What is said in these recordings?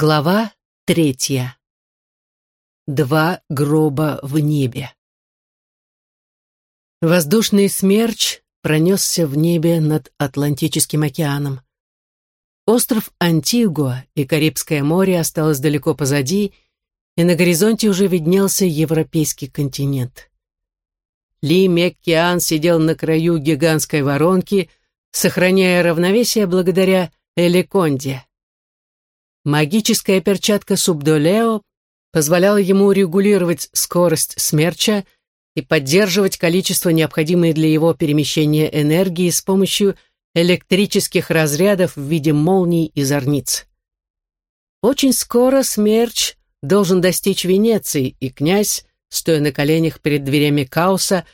Глава третья. Два гроба в небе. Воздушный смерч пронесся в небе над Атлантическим океаном. Остров Антигуа и Карибское море осталось далеко позади, и на горизонте уже виднелся европейский континент. Ли Меккиан сидел на краю гигантской воронки, сохраняя равновесие благодаря Эликонде. Магическая перчатка Субдолео позволяла ему регулировать скорость смерча и поддерживать количество необходимой для его перемещения энергии с помощью электрических разрядов в виде молний и зорниц. Очень скоро смерч должен достичь Венеции, и князь, стоя на коленях перед дверями Кауса,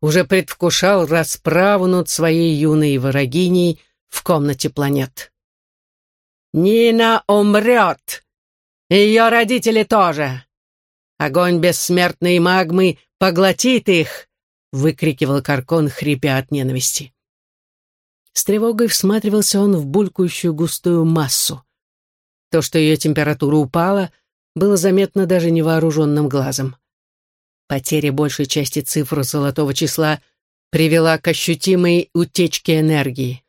уже предвкушал расправу над своей юной врагиней в комнате планет. Нина умрет. Ее родители тоже. Огонь бессмертной магмы поглотит их, выкрикивал Каркон, хрипя от ненависти. С тревогой всматривался он в булькающую густую массу. То, что ее температура упала, было заметно даже невооруженным глазом. Потеря большей части цифр золотого числа привела к ощутимой утечке энергии.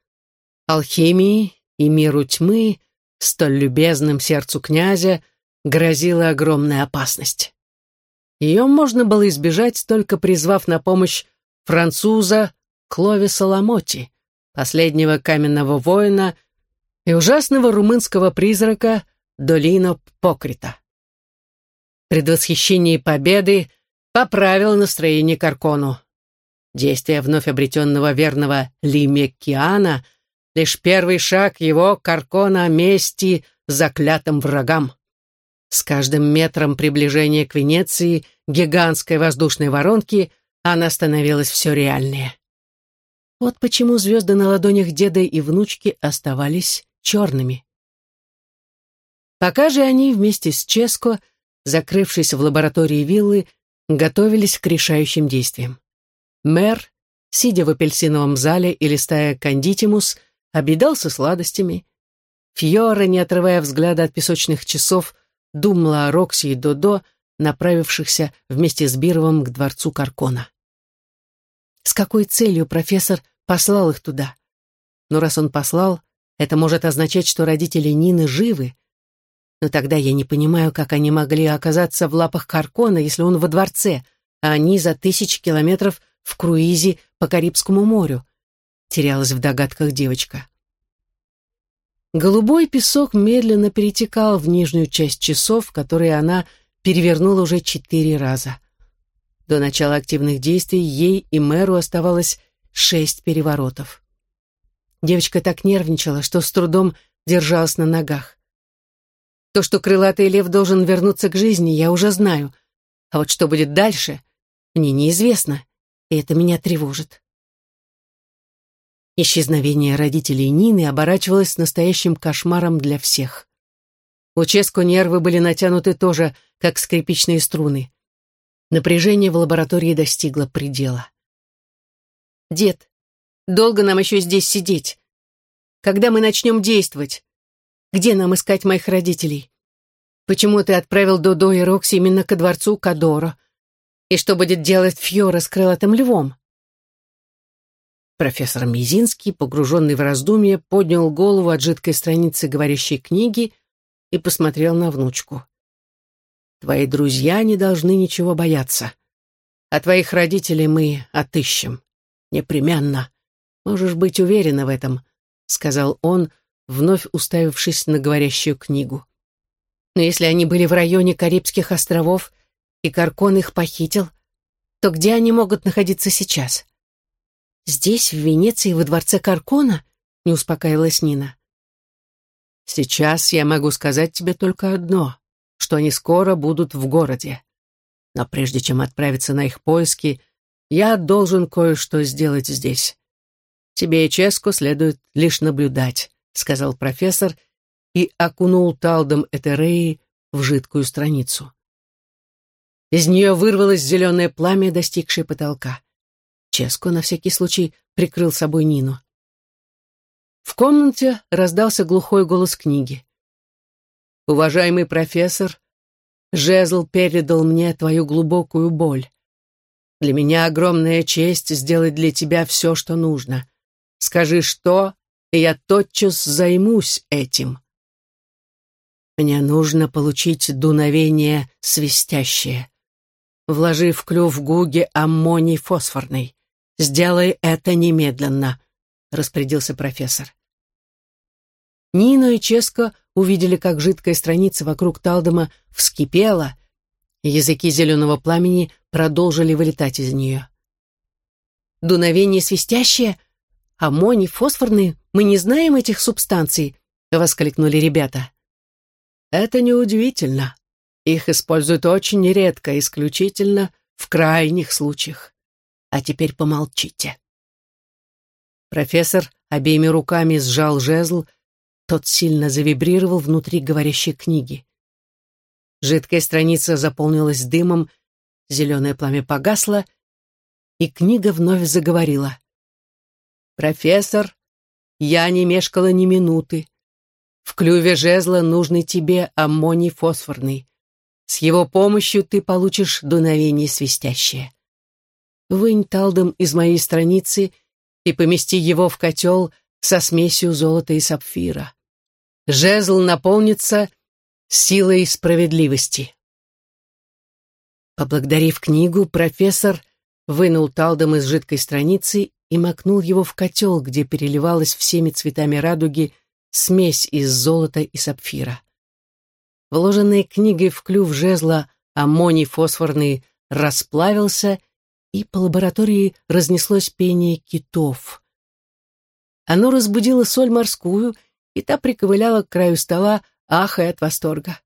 Алхимии и миру тьмы столь любезным сердцу князя грозила огромная опасность. Ее можно было избежать, только призвав на помощь француза Кловиса Ламоти, последнего каменного воина и ужасного румынского призрака Долино Покрита. Предвосхищение победы поправило настроение Каркону. Действия вновь обретенного верного Лимеккиана лишь первый шаг его каркона мести заклятым врагам. С каждым метром приближения к Венеции, гигантской воздушной воронки, она становилась все реальнее. Вот почему звезды на ладонях деда и внучки оставались черными. Пока же они вместе с Ческо, закрывшись в лаборатории виллы, готовились к решающим действиям. Мэр, сидя в апельсиновом зале и листая кандитимус, объедался сладостями. Фьора, не отрывая взгляда от песочных часов, думала о Рокси и Додо, направившихся вместе с Бировым к дворцу Каркона. С какой целью профессор послал их туда? Но раз он послал, это может означать, что родители Нины живы. Но тогда я не понимаю, как они могли оказаться в лапах Каркона, если он во дворце, а они за тысячи километров в круизе по Карибскому морю терялась в догадках девочка. Голубой песок медленно перетекал в нижнюю часть часов, которые она перевернула уже четыре раза. До начала активных действий ей и мэру оставалось шесть переворотов. Девочка так нервничала, что с трудом держалась на ногах. То, что крылатый лев должен вернуться к жизни, я уже знаю. А вот что будет дальше, мне неизвестно, и это меня тревожит. Исчезновение родителей Нины оборачивалось настоящим кошмаром для всех. У Ческо нервы были натянуты тоже, как скрипичные струны. Напряжение в лаборатории достигло предела. «Дед, долго нам еще здесь сидеть? Когда мы начнем действовать? Где нам искать моих родителей? Почему ты отправил Додо и Рокси именно ко дворцу Кадоро? И что будет делать Фьора с крылатым львом?» Профессор Мизинский, погруженный в раздумье, поднял голову от жидкой страницы говорящей книги и посмотрел на внучку. «Твои друзья не должны ничего бояться. А твоих родителей мы отыщем. Непременно. Можешь быть уверена в этом», — сказал он, вновь уставившись на говорящую книгу. «Но если они были в районе Карибских островов, и Каркон их похитил, то где они могут находиться сейчас?» «Здесь, в Венеции, во дворце Каркона?» — не успокаивалась Нина. «Сейчас я могу сказать тебе только одно, что они скоро будут в городе. Но прежде чем отправиться на их поиски, я должен кое-что сделать здесь. Тебе и Ческу следует лишь наблюдать», — сказал профессор и окунул талдом Этереи в жидкую страницу. Из нее вырвалось зеленое пламя, достигшее потолка. Ческо на всякий случай прикрыл собой Нину. В комнате раздался глухой голос книги. Уважаемый профессор, жезл передал мне твою глубокую боль. Для меня огромная честь сделать для тебя все, что нужно. Скажи, что, и я тотчас займусь этим. Мне нужно получить дуновение свистящее. Вложи в клюв Гуги аммоний фосфорный. Сделай это немедленно, распорядился профессор. Нина и Ческо увидели, как жидкая страница вокруг Талдома вскипела, и языки зеленого пламени продолжили вылетать из нее. «Дуновение свистящее? Аммоний, фосфорный? Мы не знаем этих субстанций!» — воскликнули ребята. «Это неудивительно. Их используют очень редко, исключительно в крайних случаях. А теперь помолчите». Профессор обеими руками сжал жезл, тот сильно завибрировал внутри говорящей книги. Жидкая страница заполнилась дымом, зеленое пламя погасло, и книга вновь заговорила. «Профессор, я не мешкала ни минуты. В клюве жезла нужный тебе аммоний фосфорный. С его помощью ты получишь дуновение свистящее. Вынь талдом из моей страницы и помести его в котел со смесью золота и сапфира. Жезл наполнится силой справедливости. Поблагодарив книгу, профессор вынул талдом из жидкой страницы и макнул его в котел, где переливалась всеми цветами радуги смесь из золота и сапфира. Вложенный книгой в клюв жезла аммоний фосфорный расплавился, и по лаборатории разнеслось пение китов. Оно разбудило соль морскую, и та приковыляла к краю стола, ахая от восторга.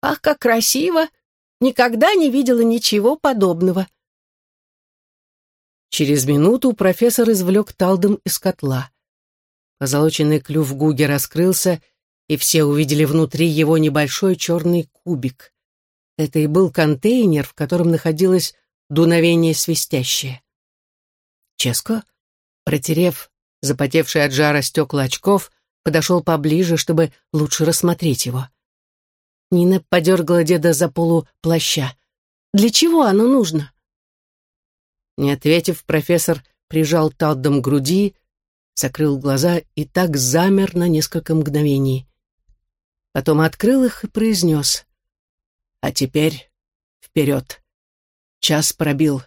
«Ах, как красиво! Никогда не видела ничего подобного!» Через минуту профессор извлек талдом из котла. Позолоченный клюв Гуги раскрылся, и все увидели внутри его небольшой черный кубик. Это и был контейнер, в котором находилось дуновение свистящее. Ческо, протерев запотевшие от жара стекла очков, подошел поближе, чтобы лучше рассмотреть его. Нина подергала деда за полу плаща. «Для чего оно нужно?» Не ответив, профессор прижал Талдом к груди, закрыл глаза и так замер на несколько мгновений. Потом открыл их и произнес. «А теперь вперед. Час пробил.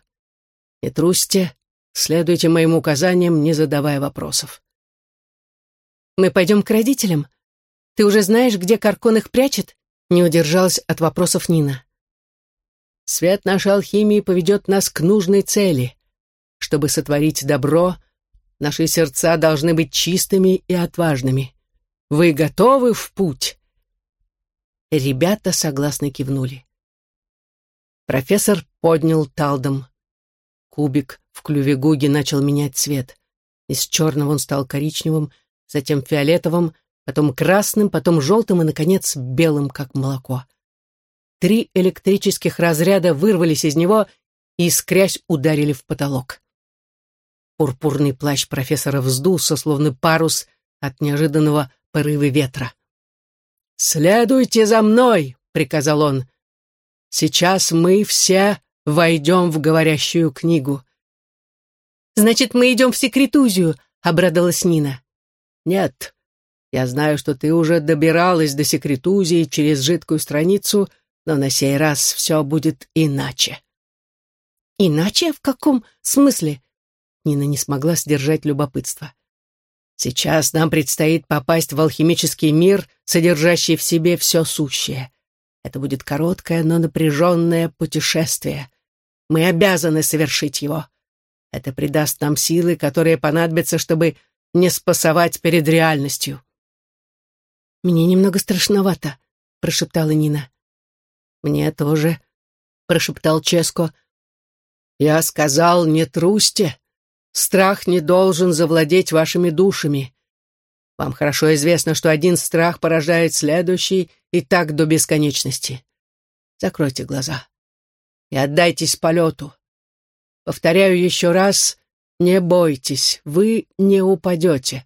Не трусьте, следуйте моим указаниям, не задавая вопросов». «Мы пойдем к родителям? Ты уже знаешь, где Каркон их прячет?» Не удержалась от вопросов Нина. «Свет нашей алхимии поведет нас к нужной цели. Чтобы сотворить добро, наши сердца должны быть чистыми и отважными. Вы готовы в путь?» Ребята согласно кивнули. Профессор поднял талдом. Кубик в клюве Гуги начал менять цвет. Из черного он стал коричневым, затем фиолетовым, потом красным, потом желтым и, наконец, белым, как молоко. Три электрических разряда вырвались из него и, искрясь, ударили в потолок. Пурпурный плащ профессора вздулся, словно парус от неожиданного порыва ветра. «Следуйте за мной!» — приказал он. «Сейчас мы все войдем в говорящую книгу». «Значит, мы идем в секретузию», — обрадовалась Нина. Нет, я знаю, что ты уже добиралась до секретузии через жидкую страницу, но на сей раз все будет иначе. Иначе? В каком смысле? Нина не смогла сдержать любопытство. Сейчас нам предстоит попасть в алхимический мир, содержащий в себе все сущее. Это будет короткое, но напряженное путешествие. Мы обязаны совершить его. Это придаст нам силы, которые понадобятся, чтобы не спасовать перед реальностью. «Мне немного страшновато», — прошептала Нина. «Мне тоже», — прошептал Ческо. «Я сказал, не трусьте. Страх не должен завладеть вашими душами. Вам хорошо известно, что один страх порождает следующий, и так до бесконечности. Закройте глаза и отдайтесь полету. Повторяю еще раз, не бойтесь, вы не упадете.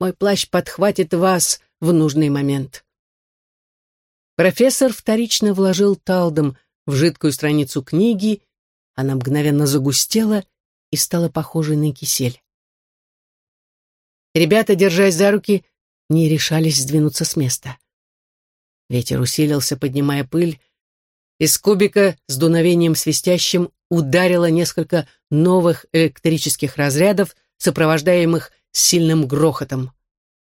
Мой плащ подхватит вас в нужный момент. Профессор вторично вложил талдом в жидкую страницу книги, она мгновенно загустела и стала похожей на кисель. Ребята, держась за руки, не решались сдвинуться с места. Ветер усилился, поднимая пыль. Из кубика с дуновением свистящим ударило несколько новых электрических разрядов, сопровождаемых сильным грохотом.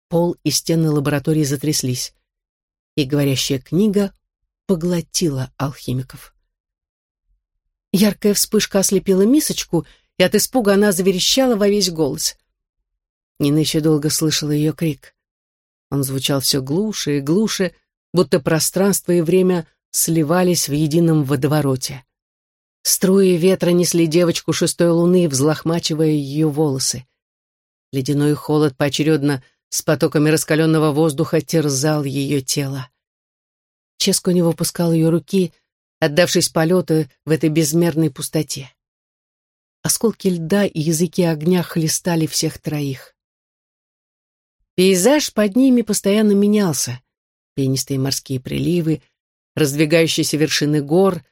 Пол и стены лаборатории затряслись. И говорящая книга поглотила алхимиков. Яркая вспышка ослепила мисочку, и от испуга она заверещала во весь голос. Нина еще долго слышала ее крик. Он звучал все глуше и глуше, будто пространство и время сливались в едином водовороте. Струи ветра несли девочку шестой луны, взлохмачивая ее волосы. Ледяной холод поочередно с потоками раскаленного воздуха терзал ее тело. Ческо не выпускал ее руки, отдавшись полету в этой безмерной пустоте. Осколки льда и языки огня хлестали всех троих. Пейзаж под ними постоянно менялся. Пенистые морские приливы, раздвигающиеся вершины гор,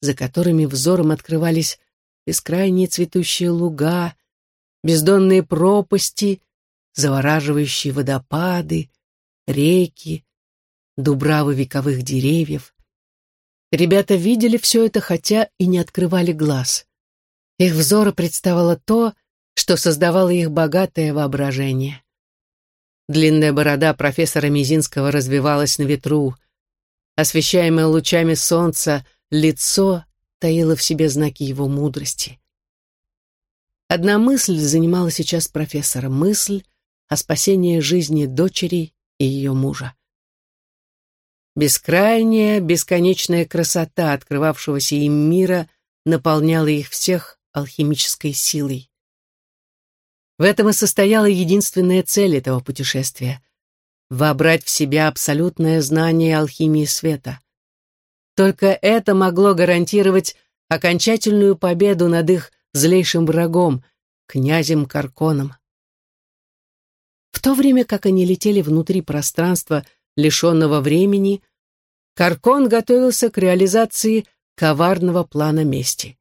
за которыми взором открывались бескрайние цветущие луга, бездонные пропасти, завораживающие водопады, реки, дубравы вековых деревьев. Ребята видели все это, хотя и не открывали глаз. Их взору представало то, что создавало их богатое воображение. Длинная борода профессора Мизинского развивалась на ветру. Освещаемое лучами солнца лицо таило в себе знаки его мудрости. Одна мысль занимала сейчас профессора, мысль о спасении жизни дочери и ее мужа. Бескрайняя, бесконечная красота открывавшегося им мира наполняла их всех алхимической силой. В этом и состояла единственная цель этого путешествия — вобрать в себя абсолютное знание алхимии света. Только это могло гарантировать окончательную победу над их злейшим врагом, князем Карконом. В то время как они летели внутри пространства, лишенного времени, Каркон готовился к реализации коварного плана мести.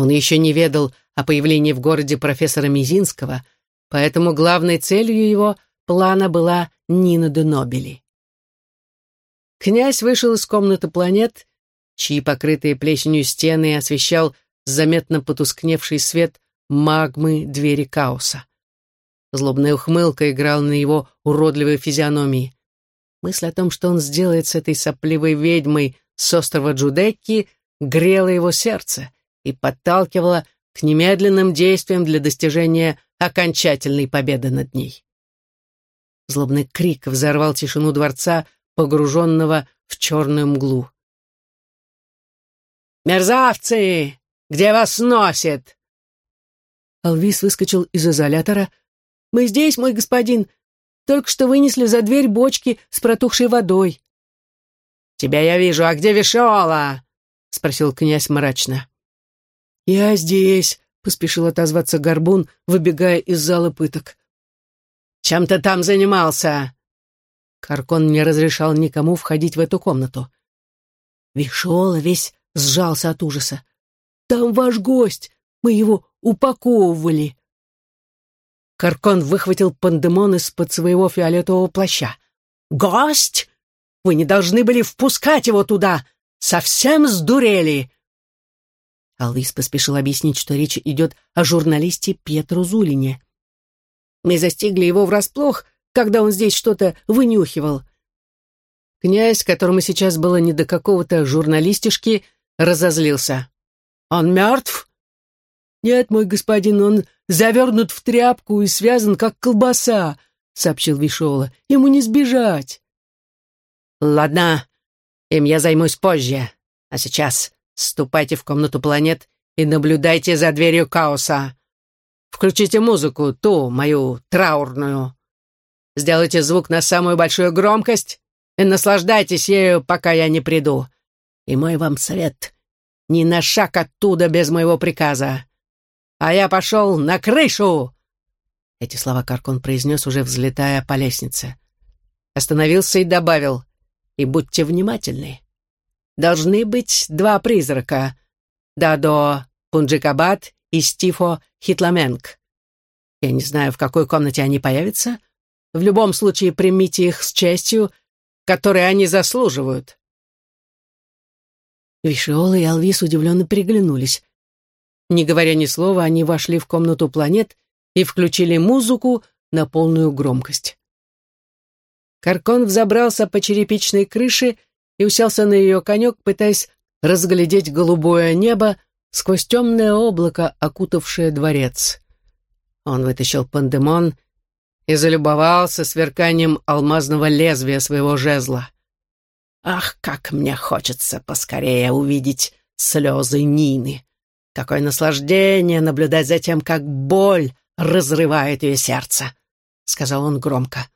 Он еще не ведал о появлении в городе профессора Мизинского, поэтому главной целью его плана была Нина де. Князь вышел из комнаты планет, чьи покрытые плесенью стены освещал заметно потускневший свет магмы двери Каоса. Злобная ухмылка играла на его уродливой физиономии. Мысль о том, что он сделает с этой сопливой ведьмой с острова Джудекки, грела его сердце и подталкивала к немедленным действиям для достижения окончательной победы над ней. Злобный крик взорвал тишину дворца, погруженного в черную мглу. «Мерзавцы! Где вас носит?» Алвис выскочил из изолятора. «Мы здесь, мой господин. Только что вынесли за дверь бочки с протухшей водой». «Тебя я вижу, а где Вишола?» — спросил князь мрачно. «Я здесь», — поспешил отозваться Горбун, выбегая из зала пыток. «Чем ты там занимался?» Каркон не разрешал никому входить в эту комнату. Вишола весь сжался от ужаса. «Там ваш гость! Мы его упаковывали!» Каркон выхватил пандемон из-под своего фиолетового плаща. «Гость? Вы не должны были впускать его туда! Совсем сдурели!» Алвис поспешил объяснить, что речь идет о журналисте Петру Зулине. «Мы застигли его врасплох, когда он здесь что-то вынюхивал». Князь, которому сейчас было не до какого-то журналистишки, разозлился. «Он мертв?» «Нет, мой господин, он завернут в тряпку и связан, как колбаса», — сообщил Вишола. «Ему не сбежать». «Ладно, им я займусь позже. А сейчас Ступайте в комнату планет и наблюдайте за дверью Каоса. Включите музыку, ту, мою траурную. Сделайте звук на самую большую громкость и наслаждайтесь ею, пока я не приду. И мой вам совет — ни на шаг оттуда без моего приказа. А я пошел на крышу!» Эти слова Каркон произнес, уже взлетая по лестнице. Остановился и добавил. и будьте внимательны. Должны быть два призрака — Дадо Пунджикабад и Стифо Хитламенк. Я не знаю, в какой комнате они появятся. В любом случае примите их с честью, которой они заслуживают. Вишиола и Алвис удивленно переглянулись. Не говоря ни слова, они вошли в комнату планет и включили музыку на полную громкость. Каркон взобрался по черепичной крыше и уселся на ее конек, пытаясь разглядеть голубое небо сквозь темное облако, окутавшее дворец. Он вытащил пандемон и залюбовался сверканием алмазного лезвия своего жезла. «Ах, как мне хочется поскорее увидеть слезы Нины! Какое наслаждение наблюдать за тем, как боль разрывает ее сердце!» — сказал он громко.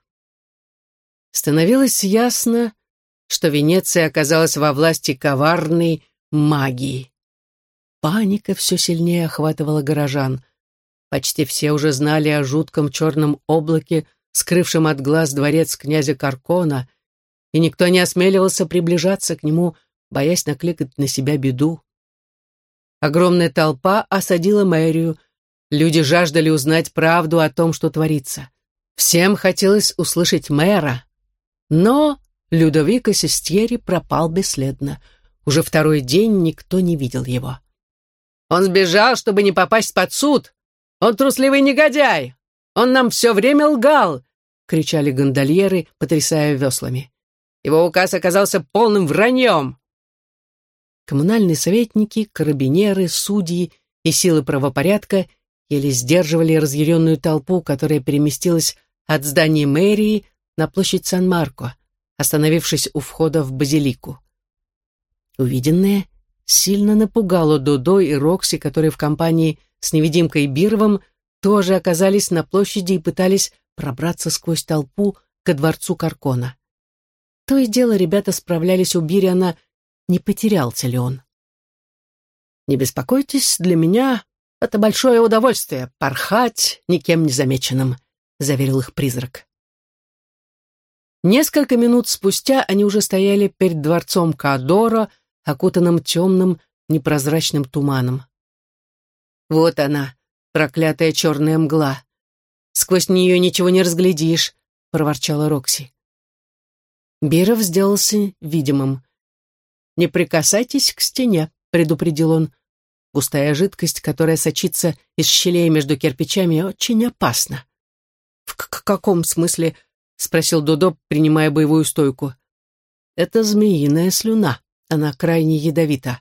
Становилось ясно, что Венеция оказалась во власти коварной магии. Паника все сильнее охватывала горожан. Почти все уже знали о жутком черном облаке, скрывшем от глаз дворец князя Каркона, и никто не осмеливался приближаться к нему, боясь накликать на себя беду. Огромная толпа осадила мэрию. Люди жаждали узнать правду о том, что творится. Всем хотелось услышать мэра. Но Людовико Сестьери пропал бесследно. Уже второй день никто не видел его. «Он сбежал, чтобы не попасть под суд! Он трусливый негодяй! Он нам все время лгал!» — кричали гондольеры, потрясая веслами. «Его указ оказался полным враньем!» Коммунальные советники, карабинеры, судьи и силы правопорядка еле сдерживали разъяренную толпу, которая переместилась от здания мэрии на площадь Сан-Марко, остановившись у входа в базилику. Увиденное сильно напугало Додо и Рокси, которые в компании с невидимкой Бировым тоже оказались на площади и пытались пробраться сквозь толпу ко дворцу Каркона. То и дело ребята справлялись у Бириана, не потерялся ли он. «Не беспокойтесь, для меня это большое удовольствие — порхать никем не замеченным», — заверил их призрак. Несколько минут спустя они уже стояли перед дворцом Кадоро, окутанным темным, непрозрачным туманом. «Вот она, проклятая черная мгла. Сквозь нее ничего не разглядишь», — проворчала Рокси. Биров сделался видимым. «Не прикасайтесь к стене», — предупредил он. «Густая жидкость, которая сочится из щелей между кирпичами, очень опасна». «В каком смысле?» — спросил Додо, принимая боевую стойку. «Это змеиная слюна. Она крайне ядовита.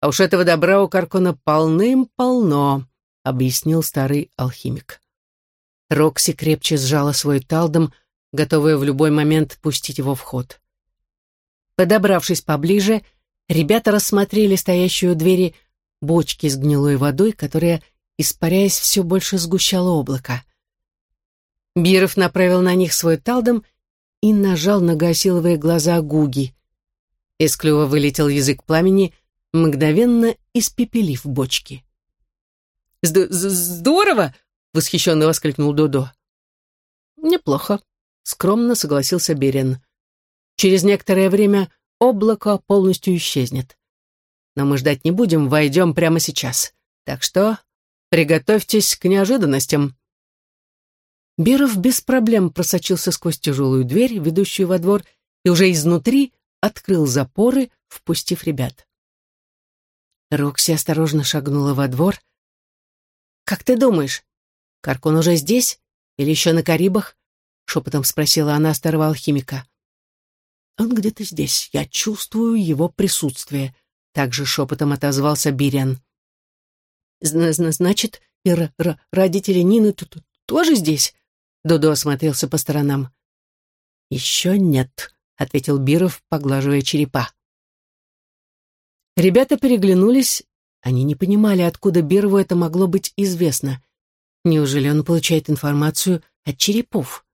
А уж этого добра у Каркона полным-полно», — объяснил старый алхимик. Рокси крепче сжала свой талдом, готовая в любой момент пустить его в ход. Подобравшись поближе, ребята рассмотрели стоящую у двери бочки с гнилой водой, которая, испаряясь, все больше сгущала облако. Биров направил на них свой талдом и нажал на гасиловые глаза Гуги. Из клюва вылетел язык пламени, мгновенно испепелив бочки. «Здорово!» — восхищенно воскликнул Додо. «Неплохо», — скромно согласился Берин. «Через некоторое время облако полностью исчезнет. Но мы ждать не будем, войдем прямо сейчас. Так что приготовьтесь к неожиданностям». Беров без проблем просочился сквозь тяжелую дверь, ведущую во двор, и уже изнутри открыл запоры, впустив ребят. Рокси осторожно шагнула во двор. «Как ты думаешь, Каркон уже здесь или еще на Карибах?» — шепотом спросила она старого алхимика. «Он где-то здесь. Я чувствую его присутствие», — также шепотом отозвался Бириан. «Значит, и родители Нины тут тоже здесь?» Дудо осмотрелся по сторонам. «Еще нет», — ответил Биров, поглаживая черепа. Ребята переглянулись. Они не понимали, откуда Бирову это могло быть известно. Неужели он получает информацию от черепов?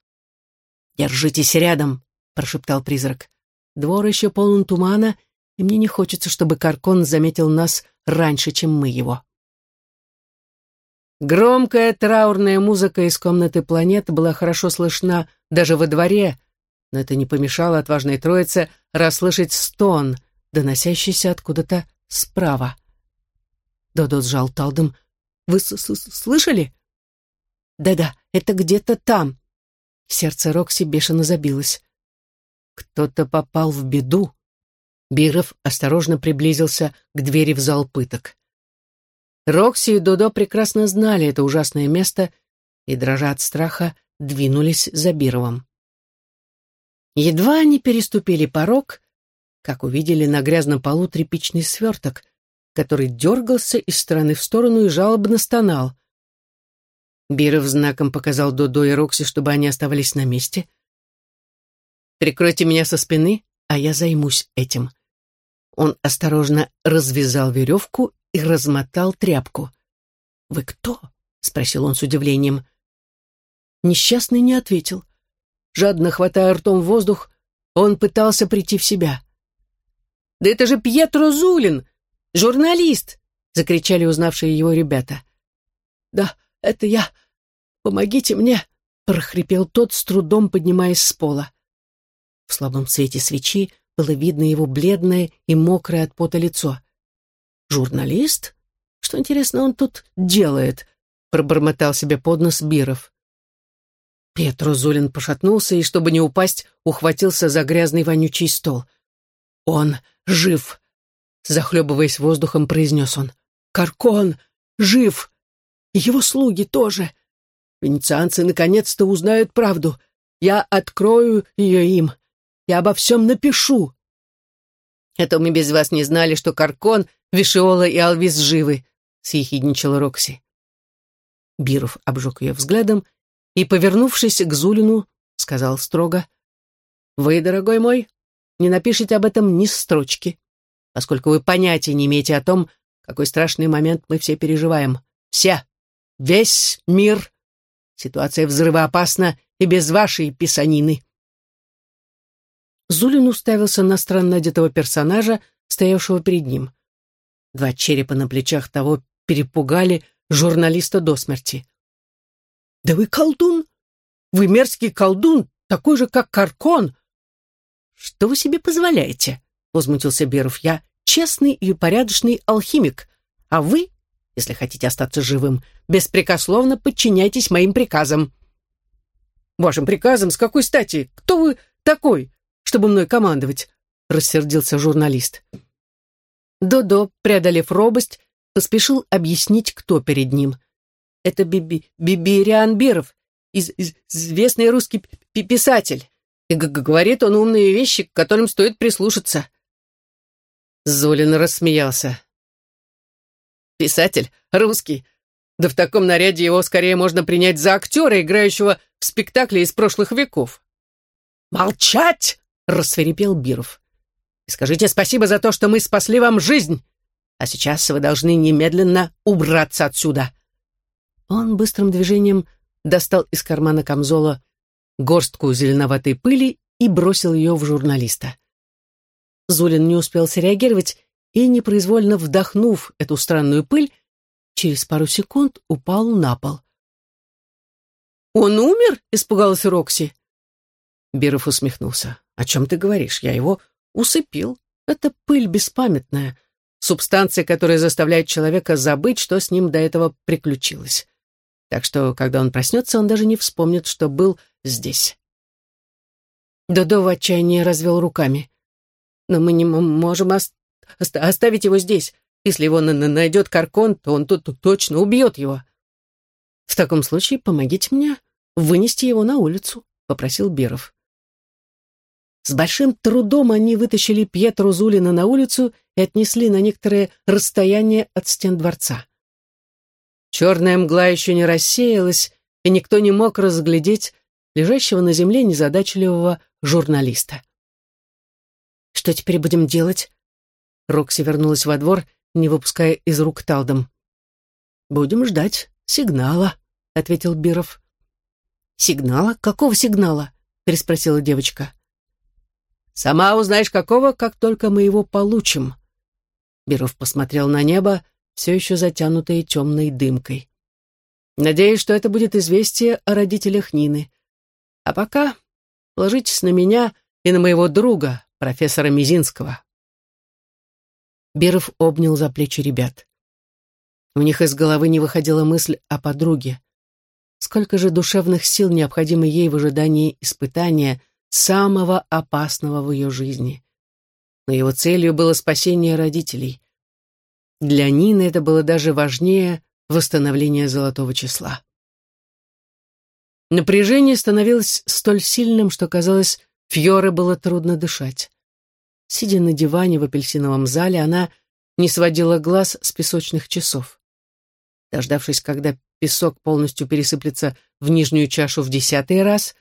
«Держитесь рядом», — прошептал призрак. «Двор еще полон тумана, и мне не хочется, чтобы Каркон заметил нас раньше, чем мы его». Громкая траурная музыка из комнаты планет была хорошо слышна даже во дворе, но это не помешало отважной троице расслышать стон, доносящийся откуда-то справа. Додо сжал талдом. «Вы с -с слышали?» «Да-да, это где-то там». Сердце Рокси бешено забилось. Кто-то попал в беду. Биров осторожно приблизился к двери в зал пыток. Рокси и Додо прекрасно знали это ужасное место и, дрожа от страха, двинулись за Бировым. Едва они переступили порог, как увидели на грязном полу тряпичный сверток, который дергался из стороны в сторону и жалобно стонал. Биров знаком показал Додо и Рокси, чтобы они оставались на месте. «Прикройте меня со спины, а я займусь этим». Он осторожно развязал веревку и размотал тряпку. «Вы кто?» — спросил он с удивлением. Несчастный не ответил. Жадно хватая ртом воздух, он пытался прийти в себя. «Да это же Пьетро Зулин, журналист!» — закричали узнавшие его ребята. «Да, это я. Помогите мне!» — прохрипел тот, с трудом поднимаясь с пола. В слабом свете свечи было видно его бледное и мокрое от пота лицо. «Журналист? Что, интересно, он тут делает?» — пробормотал себе под нос Биров. Петро Зулин пошатнулся и, чтобы не упасть, ухватился за грязный вонючий стол. «Он жив!» — захлебываясь воздухом, произнес он. «Каркон жив! Его слуги тоже! Венецианцы наконец-то узнают правду. Я открою ее им. Я обо всем напишу!» «Это мы без вас не знали, что Каркон, Вишиола и Алвис живы», — съехидничала Рокси. Биров обжег ее взглядом и, повернувшись к Зулину, сказал строго, «Вы, дорогой мой, не напишите об этом ни строчки, поскольку вы понятия не имеете о том, какой страшный момент мы все переживаем. Все, весь мир. Ситуация взрывоопасна и без вашей писанины». Зулин уставился на странно одетого персонажа, стоявшего перед ним. Два черепа на плечах того перепугали журналиста до смерти. «Да вы колдун! Вы мерзкий колдун, такой же, как Каркон!» «Что вы себе позволяете?» — возмутился Беров. «Я честный и порядочный алхимик, а вы, если хотите остаться живым, беспрекословно подчиняйтесь моим приказам». «Вашим приказам? С какой стати? Кто вы такой, чтобы мной командовать?» — рассердился журналист. Додо, преодолев робость, поспешил объяснить, кто перед ним — это Биби Бибириан Биров, из, из, известный русский писатель. И говорит он умные вещи, к которым стоит прислушаться. Золин рассмеялся. Писатель? Русский? Да в таком наряде его скорее можно принять за актера, играющего в спектакле из прошлых веков. «Молчать!» — рассверепел Биров. «Скажите спасибо за то, что мы спасли вам жизнь, а сейчас вы должны немедленно убраться отсюда. Он быстрым движением достал из кармана камзола горстку зеленоватой пыли и бросил ее в журналиста. Зулин не успел среагировать и, непроизвольно вдохнув эту странную пыль, через пару секунд упал на пол. «Он умер?» — испугалась Рокси. Биров усмехнулся. «О чем ты говоришь? Я его усыпил. Это пыль беспамятная, субстанция, которая заставляет человека забыть, что с ним до этого приключилось так что, когда он проснется, он даже не вспомнит, что был здесь. Додо в отчаянии развел руками. «Но мы не можем ост оставить его здесь. Если его найдет Каркон, то он тут точно убьет его». «В таком случае помогите мне вынести его на улицу», — попросил Беров. С большим трудом они вытащили Пьетру Зулина на улицу и отнесли на некоторое расстояние от стен дворца. Черная мгла еще не рассеялась, и никто не мог разглядеть лежащего на земле незадачливого журналиста. «Что теперь будем делать?» Рокси вернулась во двор, не выпуская из рук Талдом. «Будем ждать сигнала», — ответил Биров. «Сигнала? Какого сигнала?» — переспросила девочка. «Сама узнаешь, какого, как только мы его получим». Биров посмотрел на небо, все еще затянутые темной дымкой. Надеюсь, что это будет известие о родителях Нины. А пока Положитесь на меня и на моего друга, профессора Мизинского». Беров обнял за плечи ребят. У них из головы не выходила мысль о подруге. Сколько же душевных сил необходимо ей в ожидании испытания, самого опасного в ее жизни. Но его целью было спасение родителей. Для Нины это было даже важнее восстановления золотого числа. Напряжение становилось столь сильным, что, казалось, Фьоре было трудно дышать. Сидя на диване в апельсиновом зале, она не сводила глаз с песочных часов. Дождавшись, когда песок полностью пересыплется в нижнюю чашу в десятый раз,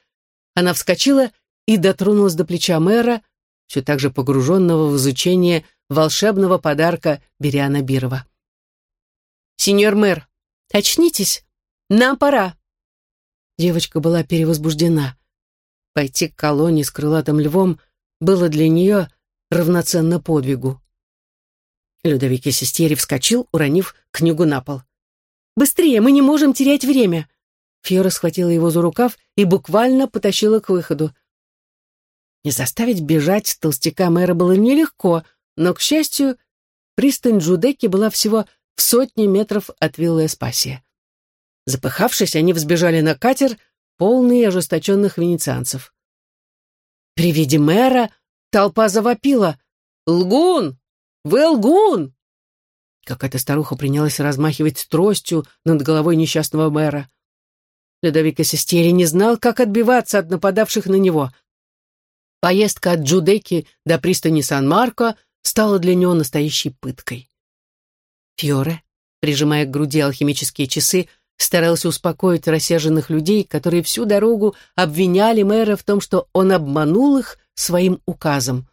она вскочила и дотронулась до плеча мэра, все так же погруженного в изучение волшебного подарка Бериана Бирова. «Сеньор мэр, очнитесь! Нам пора!» Девочка была перевозбуждена. Пойти к колонии с крылатым львом было для нее равноценно подвигу. Людовик Сестери вскочил, уронив книгу на пол. «Быстрее, мы не можем терять время!» Фьора схватила его за рукав и буквально потащила к выходу. Не заставить бежать толстяка мэра было нелегко, но, к счастью, пристань Джудеки была всего в сотне метров от виллы Эспасия. Запыхавшись, они взбежали на катер, полный ожесточенных венецианцев. При виде мэра толпа завопила. «Лгун! Вы лгун!» Какая-то старуха принялась размахивать тростью над головой несчастного мэра. Ледовик Сестери не знал, как отбиваться от нападавших на него. Поездка от Джудеки до пристани Сан-Марко стала для него настоящей пыткой. Фьоре, прижимая к груди алхимические часы, старался успокоить рассерженных людей, которые всю дорогу обвиняли мэра в том, что он обманул их своим указом.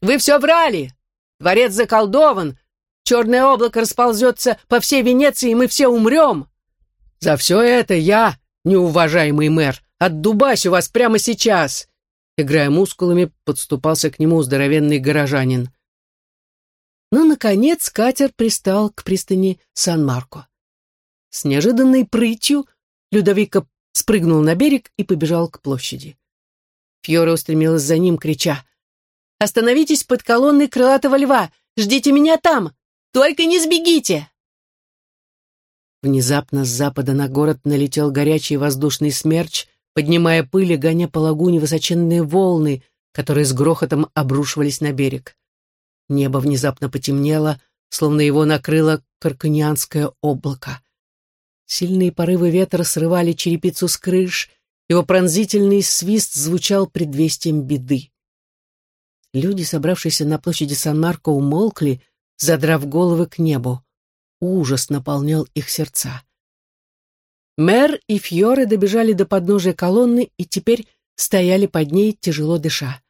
«Вы все врали! Дворец заколдован! Черное облако расползется по всей Венеции, и мы все умрем!» «За все это я, неуважаемый мэр, отдубасю вас прямо сейчас! Играя мускулами, подступался к нему здоровенный горожанин. Но, наконец, катер пристал к пристани Сан-Марко. С неожиданной прытью Людовика спрыгнул на берег и побежал к площади. Фьора устремилась за ним, крича «Остановитесь под колонной крылатого льва! Ждите меня там! Только не сбегите!» Внезапно с запада на город налетел горячий воздушный смерч — поднимая пыль и гоня по лагуне высоченные волны, которые с грохотом обрушивались на берег. Небо внезапно потемнело, словно его накрыло карканианское облако. Сильные порывы ветра срывали черепицу с крыш, его пронзительный свист звучал предвестием беды. Люди, собравшиеся на площади Сан-Марко, умолкли, задрав головы к небу. Ужас наполнял их сердца. Мэр и Фьоре добежали до подножия колонны и теперь стояли под ней, тяжело дыша.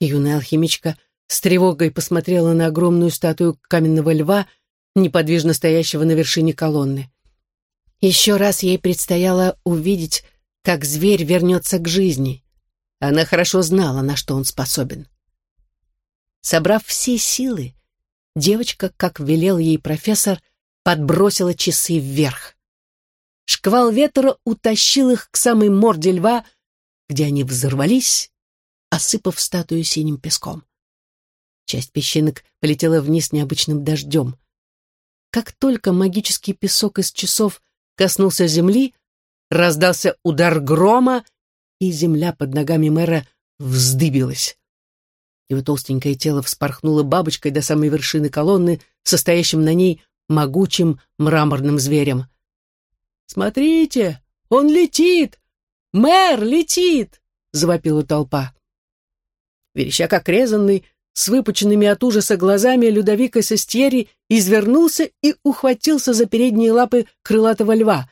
Юная алхимичка с тревогой посмотрела на огромную статую каменного льва, неподвижно стоящего на вершине колонны. Еще раз ей предстояло увидеть, как зверь вернется к жизни. Она хорошо знала, на что он способен. Собрав все силы, девочка, как велел ей профессор, подбросила часы вверх. Шквал ветра утащил их к самой морде льва, где они взорвались, осыпав статую синим песком. Часть песчинок полетела вниз необычным дождем. Как только магический песок из часов коснулся земли, раздался удар грома, и земля под ногами мэра вздыбилась. Его толстенькое тело вспорхнуло бабочкой до самой вершины колонны, состоящим на ней могучим мраморным зверем. «Смотрите, он летит! Мэр летит!» — завопила толпа. Вереща как резанный, с выпученными от ужаса глазами Людовика Сестьери извернулся и ухватился за передние лапы крылатого льва.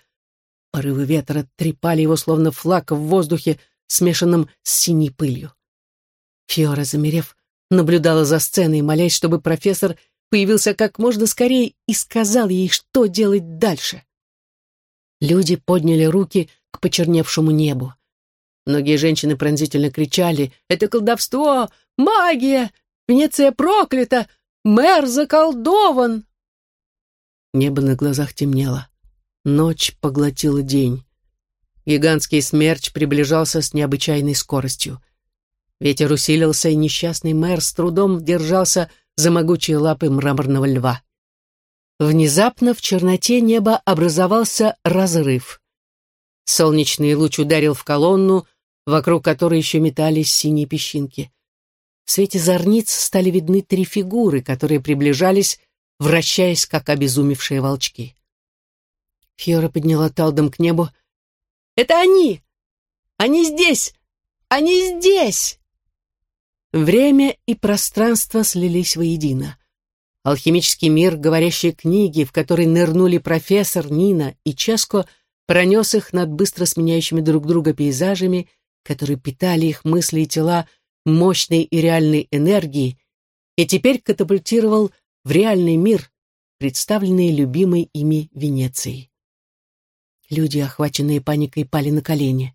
Порывы ветра трепали его, словно флаг в воздухе, смешанном с синей пылью. Фиора, замерев, наблюдала за сценой, молясь, чтобы профессор появился как можно скорее и сказал ей, что делать дальше. Люди подняли руки к почерневшему небу. Многие женщины пронзительно кричали «Это колдовство! Магия! Венеция проклята! Мэр заколдован!» Небо на глазах темнело. Ночь поглотила день. Гигантский смерч приближался с необычайной скоростью. Ветер усилился, и несчастный мэр с трудом держался за могучие лапы мраморного льва. Внезапно в черноте неба образовался разрыв. Солнечный луч ударил в колонну, вокруг которой еще метались синие песчинки. В свете зорниц стали видны три фигуры, которые приближались, вращаясь, как обезумевшие волчки. Фьора подняла талдом к небу. «Это они! Они здесь! Они здесь!» Время и пространство слились воедино. Алхимический мир говорящей книги, в которой нырнули профессор, Нина и Ческо, пронес их над быстро сменяющими друг друга пейзажами, которые питали их мысли и тела мощной и реальной энергией, и теперь катапультировал в реальный мир, представленный любимой ими Венецией. Люди, охваченные паникой, пали на колени.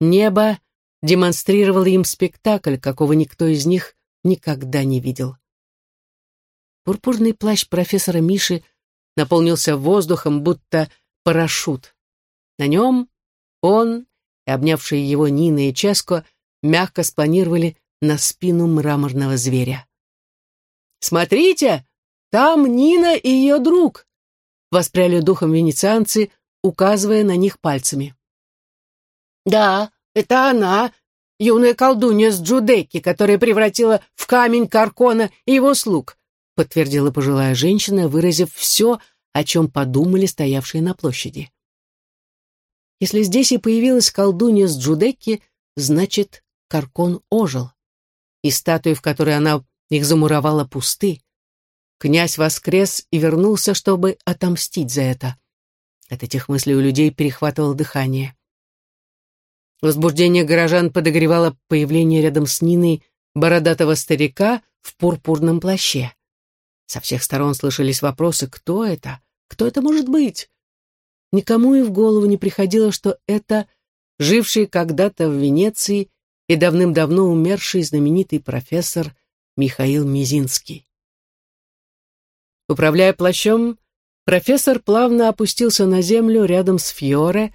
Небо демонстрировало им спектакль, какого никто из них никогда не видел. Пурпурный плащ профессора Миши наполнился воздухом, будто парашют. На нем он и обнявшие его Нина и Ческо мягко спланировали на спину мраморного зверя. «Смотрите, там Нина и ее друг!» воспряли духом венецианцы, указывая на них пальцами. «Да, это она, юная колдунья с Джудеки, которая превратила в камень Каркона и его слуг», подтвердила пожилая женщина, выразив все, о чем подумали стоявшие на площади. Если здесь и появилась колдунья с Джудекки, значит, Каркон ожил. И статуи, в которой она их замуровала, пусты. Князь воскрес и вернулся, чтобы отомстить за это. От этих мыслей у людей перехватывало дыхание. Возбуждение горожан подогревало появление рядом с Ниной бородатого старика в пурпурном плаще. Со всех сторон слышались вопросы «Кто это? Кто это может быть?» Никому и в голову не приходило, что это живший когда-то в Венеции и давным-давно умерший знаменитый профессор Михаил Мизинский. Управляя плащом, профессор плавно опустился на землю рядом с Фьоре,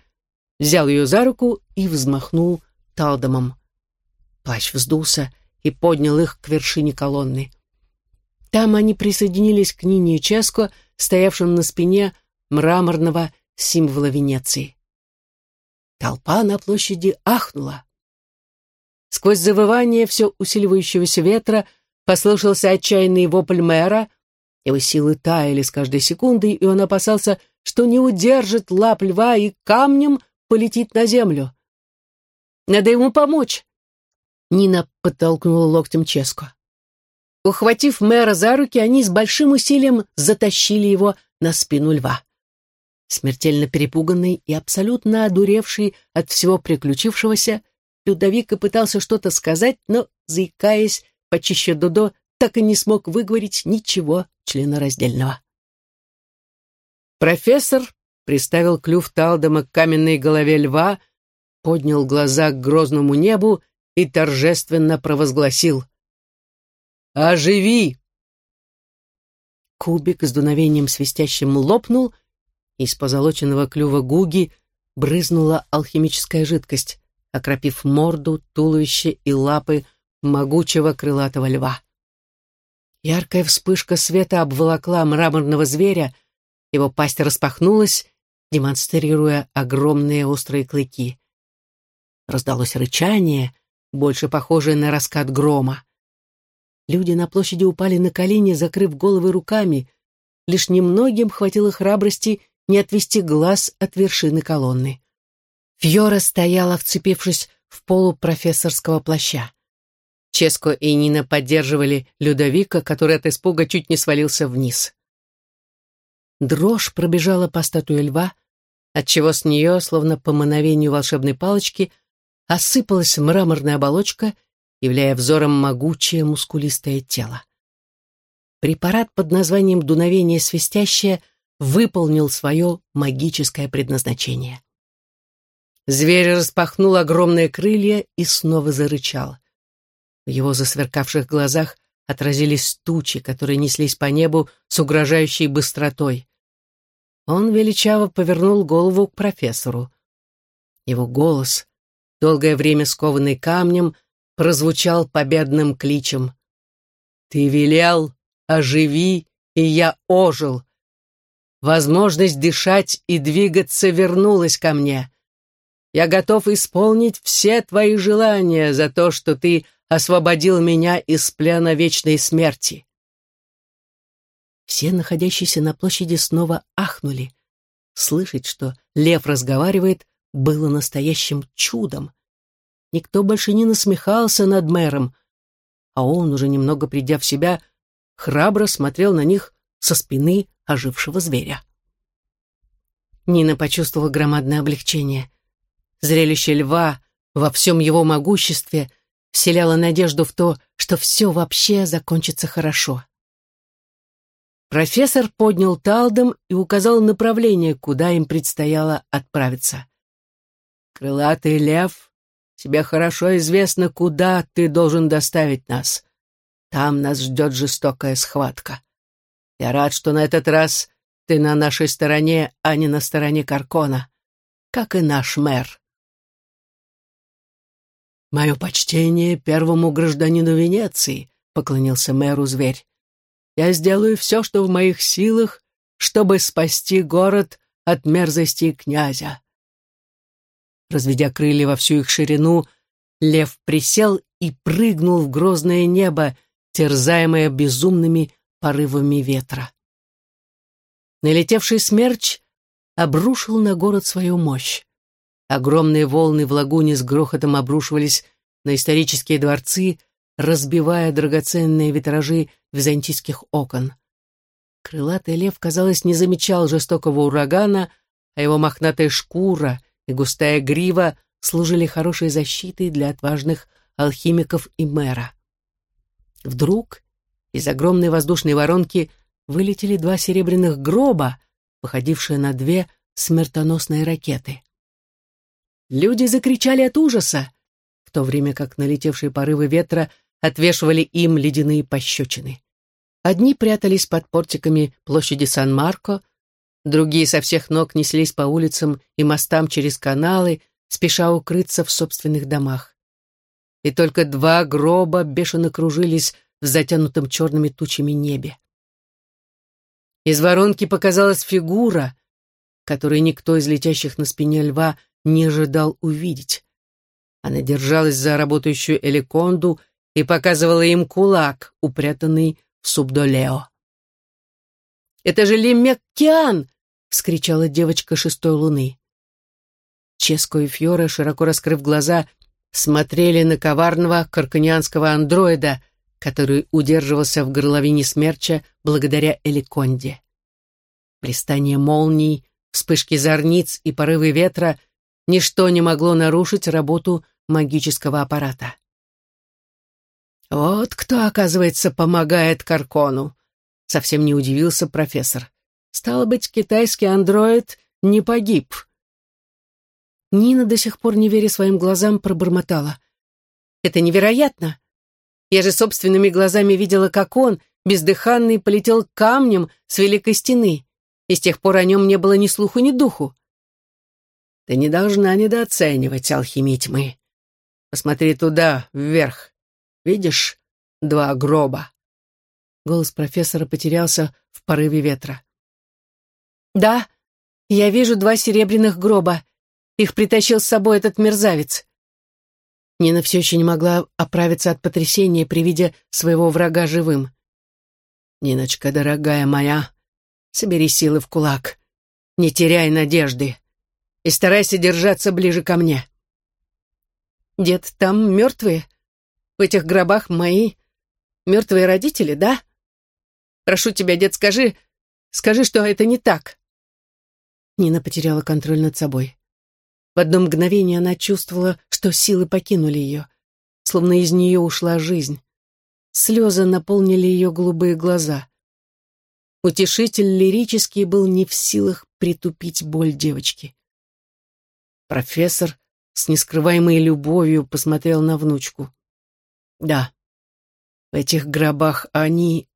взял ее за руку и взмахнул талдомом. Плащ вздулся и поднял их к вершине колонны. Там они присоединились к Нине Ческо, стоявшим на спине мраморного символа Венеции. Толпа на площади ахнула. Сквозь завывание все усиливающегося ветра послышался отчаянный вопль мэра. Его силы таяли с каждой секундой, и он опасался, что не удержит лап льва и камнем полетит на землю. «Надо ему помочь!» Нина подтолкнула локтем Ческо. Ухватив мэра за руки, они с большим усилием затащили его на спину льва. Смертельно перепуганный и абсолютно одуревший от всего приключившегося, Людовик пытался что-то сказать, но, заикаясь, почище Дудо, так и не смог выговорить ничего членораздельного. Профессор приставил клюв Талдома к каменной голове льва, поднял глаза к грозному небу и торжественно провозгласил «Оживи!» Кубик с дуновением свистящим лопнул — из позолоченного клюва гуги брызнула алхимическая жидкость, окропив морду, туловище и лапы могучего крылатого льва. Яркая вспышка света обволокла мраморного зверя, его пасть распахнулась, демонстрируя огромные острые клыки. Раздалось рычание, больше похожее на раскат грома. Люди на площади упали на колени, закрыв головы руками. Лишь немногим хватило храбрости не отвести глаз от вершины колонны. Фьора стояла, вцепившись в полу профессорского плаща. Ческо и Нина поддерживали Людовика, который от испуга чуть не свалился вниз. Дрожь пробежала по статуе льва, отчего с нее, словно по мановению волшебной палочки, осыпалась мраморная оболочка, являя взором могучее мускулистое тело. Препарат под названием «дуновение свистящее» выполнил свое магическое предназначение. Зверь распахнул огромные крылья и снова зарычал. В его засверкавших глазах отразились тучи, которые неслись по небу с угрожающей быстротой. Он величаво повернул голову к профессору. Его голос, долгое время скованный камнем, прозвучал победным кличем. «Ты велел, оживи, и я ожил. Возможность дышать и двигаться вернулась ко мне. Я готов исполнить все твои желания за то, что ты освободил меня из плена вечной смерти». Все находящиеся на площади снова ахнули. Слышать, что лев разговаривает, было настоящим чудом. Никто больше не насмехался над мэром, а он, уже немного придя в себя, храбро смотрел на них со спины ожившего зверя. Нина почувствовала громадное облегчение. Зрелище льва во всем его могуществе вселяло надежду в то, что все вообще закончится хорошо. Профессор поднял талдом и указал направление, куда им предстояло отправиться. «Крылатый лев, тебе хорошо известно, куда ты должен доставить нас. Там нас ждет жестокая схватка. Я рад, что на этот раз ты на нашей стороне, а не на стороне Каркона, как и наш мэр». «Мое почтение первому гражданину Венеции», — поклонился мэру зверь. Я сделаю все, что в моих силах, чтобы спасти город от мерзости князя. Разведя крылья во всю их ширину, лев присел и прыгнул в грозное небо, терзаемое безумными порывами ветра. Налетевший смерч обрушил на город свою мощь. Огромные волны в лагуне с грохотом обрушивались на исторические дворцы, разбивая драгоценные витражи византийских окон. Крылатый лев, казалось, не замечал жестокого урагана, а его мохнатая шкура и густая грива служили хорошей защитой для отважных алхимиков и мэра. Вдруг из огромной воздушной воронки вылетели два серебряных гроба, походившие на две смертоносные ракеты. Люди закричали от ужаса, в то время как налетевшие порывы ветра отвешивали им ледяные пощечины. Одни прятались под портиками площади Сан-Марко, другие со всех ног неслись по улицам и мостам через каналы, спеша укрыться в собственных домах. И только два гроба бешено кружились в затянутом черными тучами небе. Из воронки показалась фигура, которую никто из летящих на спине льва не ожидал увидеть. Она держалась за работающую эликонду и показывала им кулак, упрятанный в субдолео. «Это же Лемеккиан!» — вскричала девочка шестой луны. Ческо и Фьора, широко раскрыв глаза, смотрели на коварного карканианского андроида, который удерживался в горловине смерча благодаря Эликонде. Блистание молний, вспышки зорниц и порывы ветра — ничто не могло нарушить работу магического аппарата. «Вот кто, оказывается, помогает Каркону», — совсем не удивился профессор. «Стало быть, китайский андроид не погиб». Нина, до сих пор не веря своим глазам, пробормотала. «Это невероятно! Я же собственными глазами видела, как он, бездыханный, полетел камнем с великой стены, и с тех пор о нем не было ни слуху, ни духу». «Ты не должна недооценивать алхимии тьмы. Посмотри туда, вверх. Видишь два гроба?» Голос профессора потерялся в порыве ветра. «Да, я вижу два серебряных гроба. Их притащил с собой этот мерзавец». Нина все еще не могла оправиться от потрясения при виде своего врага живым. «Ниночка, дорогая моя, собери силы в кулак. Не теряй надежды и старайся держаться ближе ко мне». «Дед, там мертвые?» В этих гробах мои мертвые родители, да? Прошу тебя, дед, скажи, скажи, что это не так. Нина потеряла контроль над собой. В одно мгновение она чувствовала, что силы покинули ее, словно из нее ушла жизнь. Слезы наполнили ее голубые глаза. Утешитель лирический был не в силах притупить боль девочки. Профессор с нескрываемой любовью посмотрел на внучку. Да, в этих гробах они,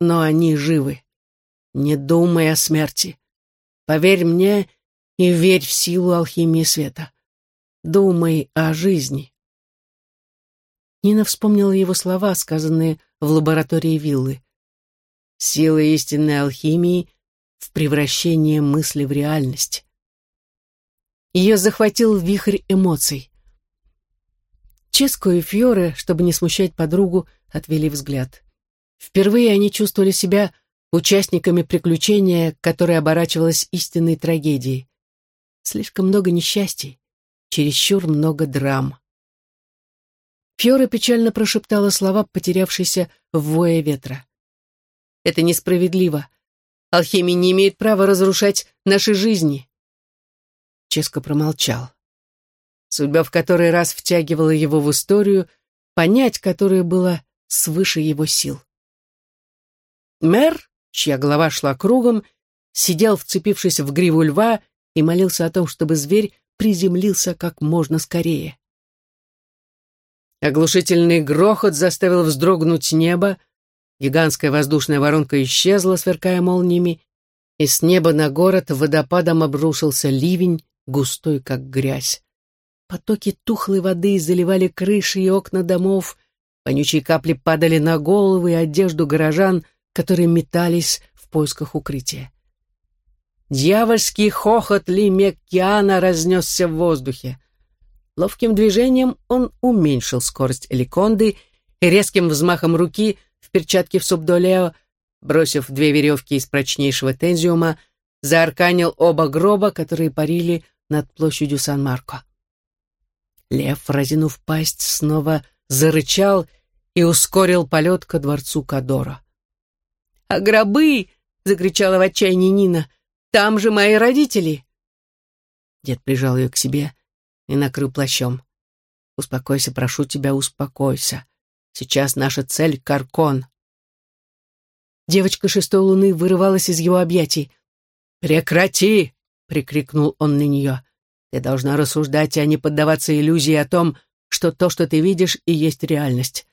но они живы. Не думай о смерти. Поверь мне и верь в силу алхимии света. Думай о жизни. Нина вспомнила его слова, сказанные в лаборатории виллы. Сила истинной алхимии в превращении мысли в реальность. Ее захватил вихрь эмоций. Ческо и Фьоре, чтобы не смущать подругу, отвели взгляд. Впервые они чувствовали себя участниками приключения, которое оборачивалось истинной трагедией. Слишком много несчастий, чересчур много драм. Фьора печально прошептала слова, потерявшиеся в вое ветра. «Это несправедливо. Алхимия не имеет права разрушать наши жизни». Ческо промолчал. Судьба в который раз втягивала его в историю, понять которую было свыше его сил. Мэр, чья голова шла кругом, сидел, вцепившись в гриву льва, и молился о том, чтобы зверь приземлился как можно скорее. Оглушительный грохот заставил вздрогнуть небо, гигантская воздушная воронка исчезла, сверкая молниями, и с неба на город водопадом обрушился ливень, густой как грязь. Потоки тухлой воды заливали крыши и окна домов, вонючие капли падали на головы и одежду горожан, которые метались в поисках укрытия. Дьявольский хохот Ли Меккиана разнесся в воздухе. Ловким движением он уменьшил скорость Эликонды и резким взмахом руки в перчатке в субдолео, бросив две веревки из прочнейшего тензиума, заарканил оба гроба, которые парили над площадью Сан-Марко. Лев, разинув пасть, снова зарычал и ускорил полет ко дворцу Кадора. «А гробы!» — закричала в отчаянии Нина. «Там же мои родители!» Дед прижал ее к себе и накрыл плащом. «Успокойся, прошу тебя, успокойся. Сейчас наша цель — Каркон». Девочка шестой луны вырывалась из его объятий. «Прекрати!» — прикрикнул он на нее. «Ты должна рассуждать, а не поддаваться иллюзии о том, что то, что ты видишь, и есть реальность.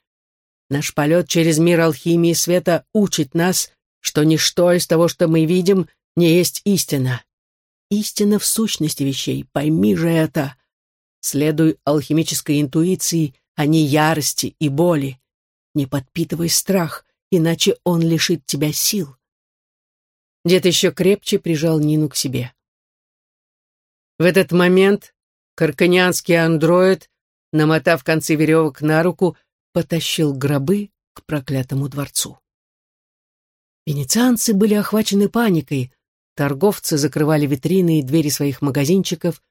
Наш полет через мир алхимии света учит нас, что ничто из того, что мы видим, не есть истина. Истина в сущности вещей, пойми же это. Следуй алхимической интуиции, а не ярости и боли. Не подпитывай страх, иначе он лишит тебя сил. Дед еще крепче прижал Нину к себе. В этот момент карканианский андроид, намотав концы веревок на руку, потащил гробы к проклятому дворцу. Венецианцы были охвачены паникой, торговцы закрывали витрины и двери своих магазинчиков,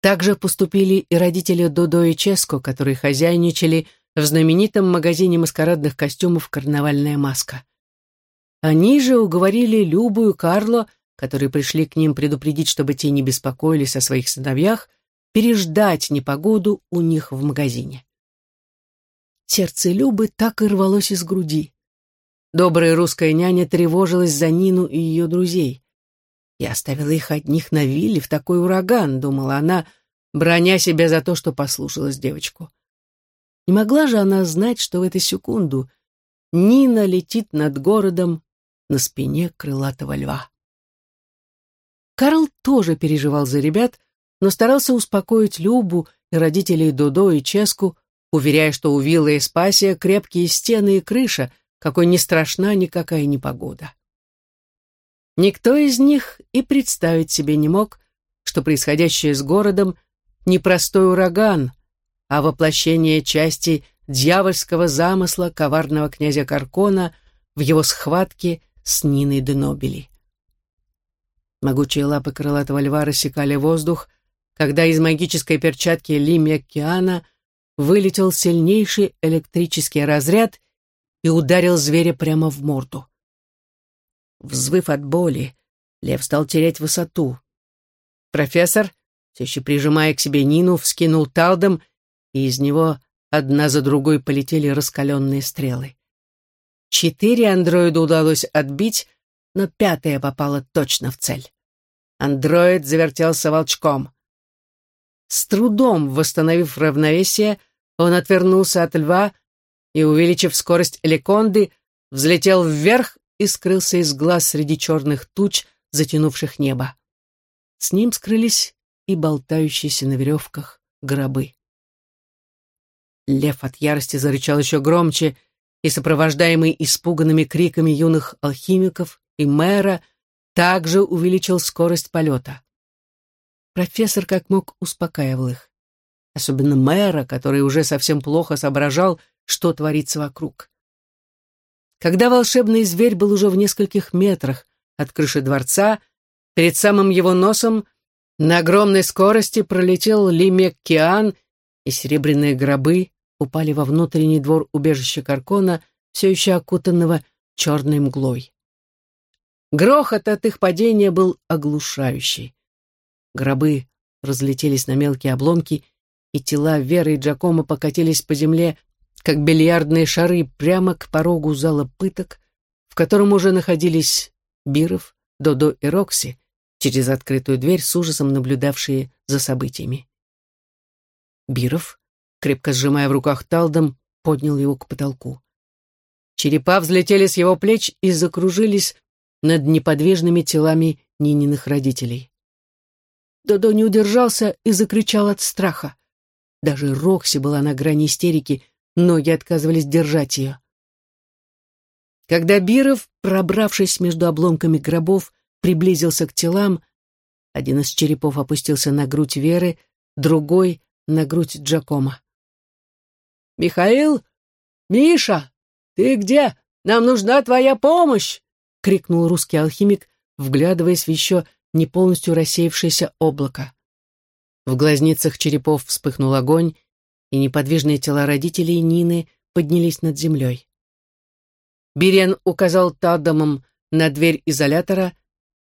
также поступили и родители Додо и Ческо, которые хозяйничали в знаменитом магазине маскарадных костюмов «Карнавальная маска». Они же уговорили Любу и Карло, которые пришли к ним предупредить, чтобы те не беспокоились о своих сыновьях, переждать непогоду у них в магазине. Сердце Любы так и рвалось из груди. Добрая русская няня тревожилась за Нину и ее друзей. Я оставила их одних на вилле в такой ураган, думала она, броня себя за то, что послушалась девочку. Не могла же она знать, что в эту секунду Нина летит над городом на спине крылатого льва. Карл тоже переживал за ребят, но старался успокоить Любу и родителей Додо и Ческу, уверяя, что у виллы Эспасия крепкие стены и крыша, какой не страшна никакая непогода. Никто из них и представить себе не мог, что происходящее с городом не простой ураган, а воплощение части дьявольского замысла коварного князя Каркона в его схватке с Ниной де Нобели. Могучие лапы крылатого льва рассекали воздух, когда из магической перчатки Лимия Киана вылетел сильнейший электрический разряд и ударил зверя прямо в морду. Взвыв от боли, лев стал терять высоту. Профессор, все еще прижимая к себе Нину, вскинул талдом, и из него одна за другой полетели раскаленные стрелы. Четыре андроида удалось отбить, но пятая попала точно в цель. Андроид завертелся волчком. С трудом восстановив равновесие, он отвернулся от льва и, увеличив скорость эликонды, взлетел вверх и скрылся из глаз среди черных туч, затянувших небо. С ним скрылись и болтающиеся на веревках гробы. Лев от ярости зарычал еще громче, и, сопровождаемый испуганными криками юных алхимиков и мэра, также увеличил скорость полета. Профессор как мог успокаивал их. Особенно мэра, который уже совсем плохо соображал, что творится вокруг. Когда волшебный зверь был уже в нескольких метрах от крыши дворца, перед самым его носом на огромной скорости пролетел Лимек Киан, и серебряные гробы упали во внутренний двор убежища Каркона, все еще окутанного черной мглой. Грохот от их падения был оглушающий. Гробы разлетелись на мелкие обломки, и тела Веры и Джакома покатились по земле, как бильярдные шары, прямо к порогу зала пыток, в котором уже находились Биров, Додо и Рокси, через открытую дверь с ужасом наблюдавшие за событиями. Биров, крепко сжимая в руках талдом, поднял его к потолку. Черепа взлетели с его плеч и закружились над неподвижными телами Нининых родителей. Додо не удержался и закричал от страха. Даже Рокси была на грани истерики, ноги отказывались держать ее. Когда Биров, пробравшись между обломками гробов, приблизился к телам, один из черепов опустился на грудь Веры, другой — на грудь Джакома. «Михаил? Миша, ты где? Нам нужна твоя помощь!» — крикнул русский алхимик, вглядываясь в еще не полностью рассеявшееся облако. В глазницах черепов вспыхнул огонь, и неподвижные тела родителей Нины поднялись над землей. Берен указал Таддамом на дверь изолятора,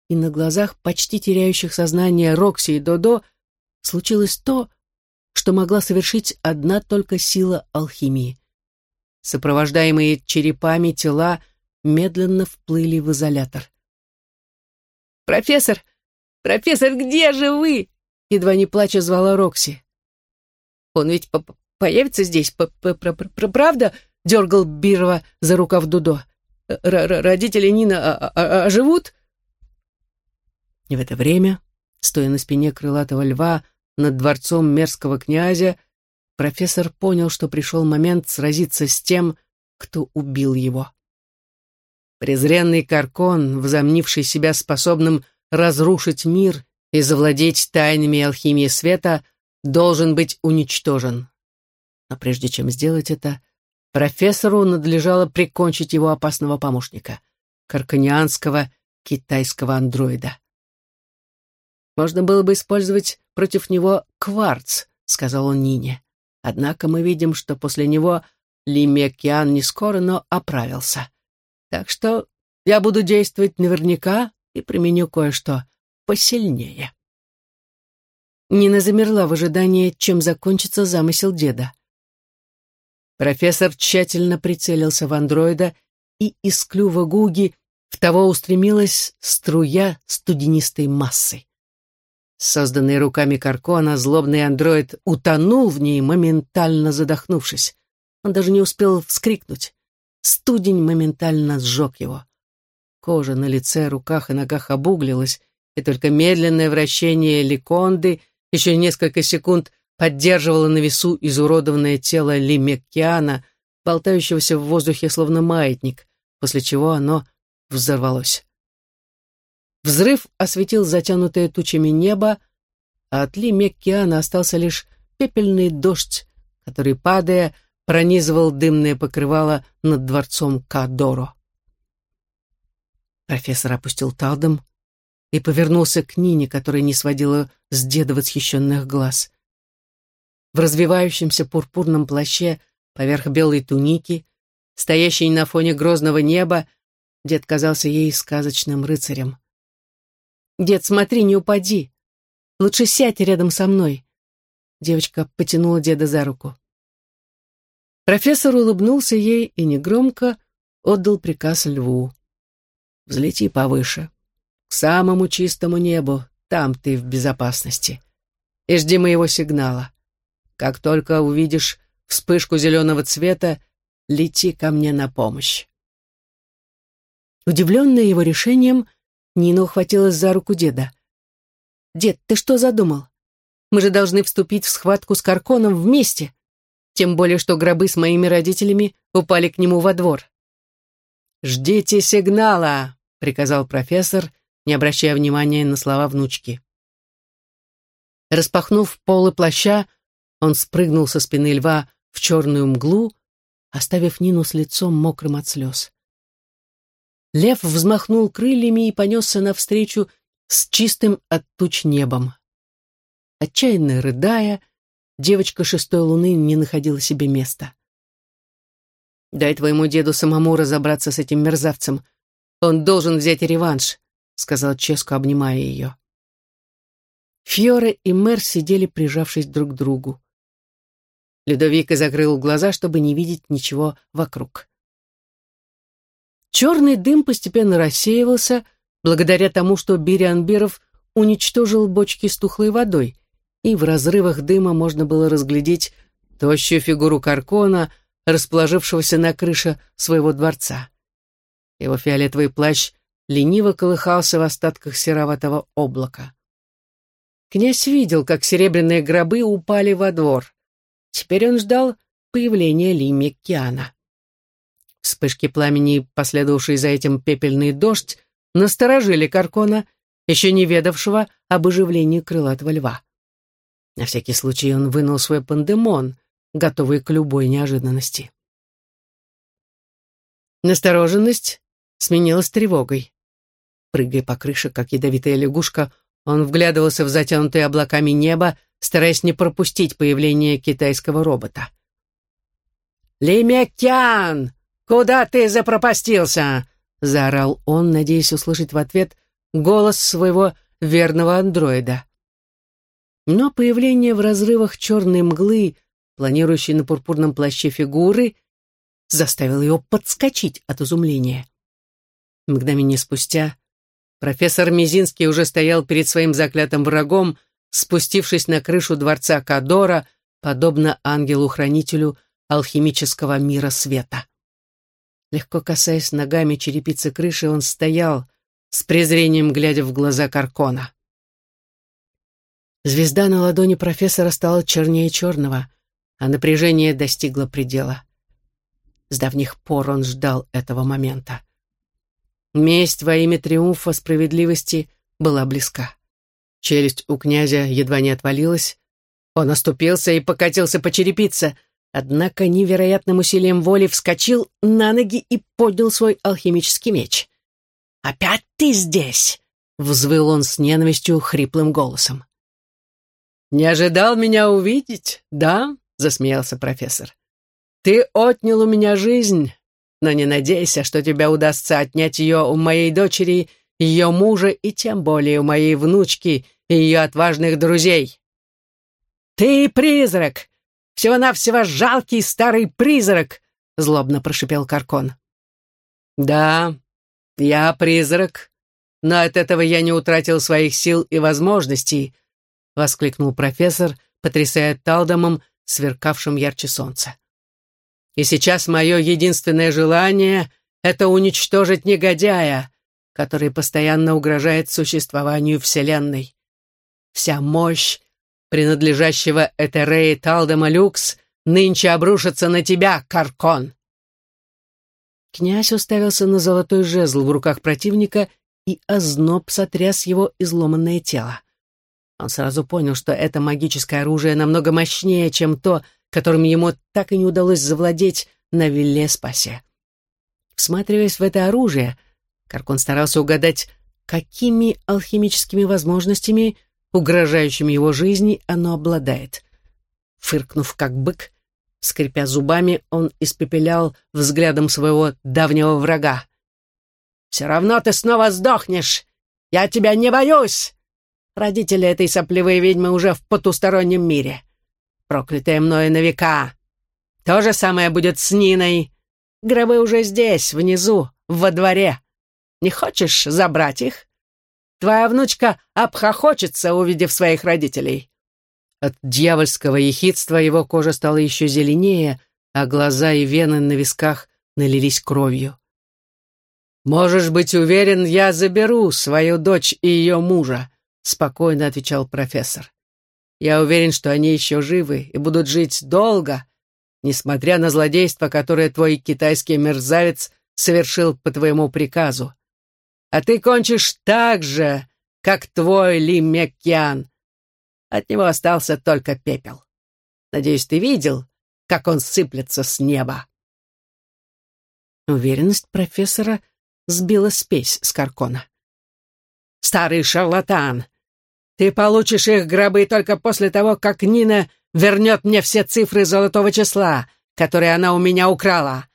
и на глазах почти теряющих сознание Рокси и Додо случилось то, что могла совершить одна только сила алхимии. Сопровождаемые черепами тела медленно вплыли в изолятор. «Профессор! Профессор, где же вы?» Едва не плача звала Рокси. «Он ведь по появится здесь, п -п -п правда?» Дергал Бирова за рукав Дудо. Р «Родители Нина оживут?» И в это время, стоя на спине крылатого льва, над дворцом мерзкого князя, профессор понял, что пришел момент сразиться с тем, кто убил его. Презренный Каркон, возомнивший себя способным разрушить мир и завладеть тайнами алхимии света, должен быть уничтожен. Но прежде чем сделать это, профессору надлежало прикончить его опасного помощника, карканианского китайского андроида. Можно было бы использовать против него кварц, сказал он Нине. Однако мы видим, что после него Ли Меккиан не скоро, но оправился. Так что я буду действовать наверняка и применю кое-что посильнее. Нина замерла в ожидании, чем закончится замысел деда. Профессор тщательно прицелился в андроида, и из клюва Гуги в того устремилась струя студенистой массы. Созданный руками Каркона, злобный андроид утонул в ней, моментально задохнувшись. Он даже не успел вскрикнуть. Студень моментально сжег его. Кожа на лице, руках и ногах обуглилась, и только медленное вращение ликонды еще несколько секунд поддерживало на весу изуродованное тело Лимеккиана, болтающегося в воздухе словно маятник, после чего оно взорвалось. Взрыв осветил затянутое тучами небо, а от Ли Меккиана остался лишь пепельный дождь, который, падая, пронизывал дымное покрывало над дворцом Кадоро. Профессор опустил талдом и повернулся к Нине, которая не сводила с деда восхищенных глаз. В развивающемся пурпурном плаще поверх белой туники, стоящей на фоне грозного неба, дед казался ей сказочным рыцарем. «Дед, смотри, не упади. Лучше сядь рядом со мной». Девочка потянула деда за руку. Профессор улыбнулся ей и негромко отдал приказ льву. «Взлети повыше, к самому чистому небу, там ты в безопасности. И жди моего сигнала. Как только увидишь вспышку зеленого цвета, лети ко мне на помощь». Удивленная его решением, Нина ухватилась за руку деда. «Дед, ты что задумал? Мы же должны вступить в схватку с Карконом вместе. Тем более, что гробы с моими родителями упали к нему во двор. «Ждите сигнала!» — приказал профессор, не обращая внимания на слова внучки. Распахнув полы плаща, он спрыгнул со спины льва в черную мглу, оставив Нину с лицом мокрым от слез. Лев взмахнул крыльями и понесся навстречу с чистым от туч небом. Отчаянно рыдая, девочка шестой луны не находила себе места. «Дай твоему деду самому разобраться с этим мерзавцем. Он должен взять реванш», — сказал Ческо, обнимая ее. Фьоре и мэр сидели, прижавшись друг к другу. Людовик закрыл глаза, чтобы не видеть ничего вокруг. Черный дым постепенно рассеивался, благодаря тому, что Бирианберов уничтожил бочки с тухлой водой, и в разрывах дыма можно было разглядеть тощую фигуру Каркона, расположившегося на крыше своего дворца. Его фиолетовый плащ лениво колыхался в остатках сероватого облака. Князь видел, как серебряные гробы упали во двор. Теперь он ждал появления Лими Киана. Вспышки пламени, последовавшие за этим пепельный дождь, насторожили Каркона, еще не ведавшего об оживлении крылатого льва. На всякий случай он вынул свой пандемон, готовый к любой неожиданности. Настороженность сменилась тревогой. Прыгая по крыше, как ядовитая лягушка, он вглядывался в затянутое облаками небо, стараясь не пропустить появление китайского робота. «Лимекян! Куда ты запропастился?» — заорал он, надеясь услышать в ответ голос своего верного андроида. Но появление в разрывах черной мглы, планирующей на пурпурном плаще фигуры, заставило его подскочить от изумления. Мгновение спустя профессор Мизинский уже стоял перед своим заклятым врагом, спустившись на крышу дворца Кадора, подобно ангелу-хранителю алхимического мира света. Легко касаясь ногами черепицы крыши, он стоял, с презрением глядя в глаза Каркона. Звезда на ладони профессора стала чернее черного, а напряжение достигло предела. С давних пор он ждал этого момента. Месть во имя триумфа справедливости была близка. Челюсть у князя едва не отвалилась. Он оступился и покатился по черепице, однако невероятным усилием воли вскочил на ноги и поднял свой алхимический меч. «Опять ты здесь!» — взвыл он с ненавистью хриплым голосом. «Не ожидал меня увидеть, да?» — засмеялся профессор. «Ты отнял у меня жизнь, но не надейся, что тебе удастся отнять ее у моей дочери, ее мужа и тем более у моей внучки и ее отважных друзей. «Ты призрак! Всего-навсего жалкий старый призрак!» — злобно прошипел Каркон. «Да, я призрак, но от этого я не утратил своих сил и возможностей», — воскликнул профессор, потрясая талдомом, сверкавшим ярче солнца. «И сейчас мое единственное желание — это уничтожить негодяя, который постоянно угрожает существованию Вселенной. Вся мощь, принадлежащего Этереи Талдема Люкс, нынче обрушится на тебя, Каркон!» Князь уставился на золотой жезл в руках противника, и озноб сотряс его изломанное тело. Он сразу понял, что это магическое оружие намного мощнее, чем то, которым ему так и не удалось завладеть на Виллеспасе. Всматриваясь в это оружие, Каркон старался угадать, какими алхимическими возможностями угрожающим его жизни, оно обладает. Фыркнув как бык, скрипя зубами, он испепелял взглядом своего давнего врага. «Все равно ты снова сдохнешь! Я тебя не боюсь! Родители этой сопливой ведьмы уже в потустороннем мире. Проклятая мною на века. То же самое будет с Ниной. Гробы уже здесь, внизу, во дворе. Не хочешь забрать их? Твоя внучка обхохочется, увидев своих родителей». От дьявольского ехидства его кожа стала еще зеленее, а глаза и вены на висках налились кровью. «Можешь быть уверен, я заберу свою дочь и ее мужа», — спокойно отвечал профессор. Я уверен, что они еще живы и будут жить долго, несмотря на злодейство, которое твой китайский мерзавец совершил по твоему приказу. А ты кончишь так же, как твой Ли Меккиан. От него остался только пепел. Надеюсь, ты видел, как он сыплется с неба. Уверенность профессора сбила спесь с Каркона. «Старый шарлатан! Ты получишь их гробы только после того, как Нина вернет мне все цифры золотого числа, которые она у меня украла.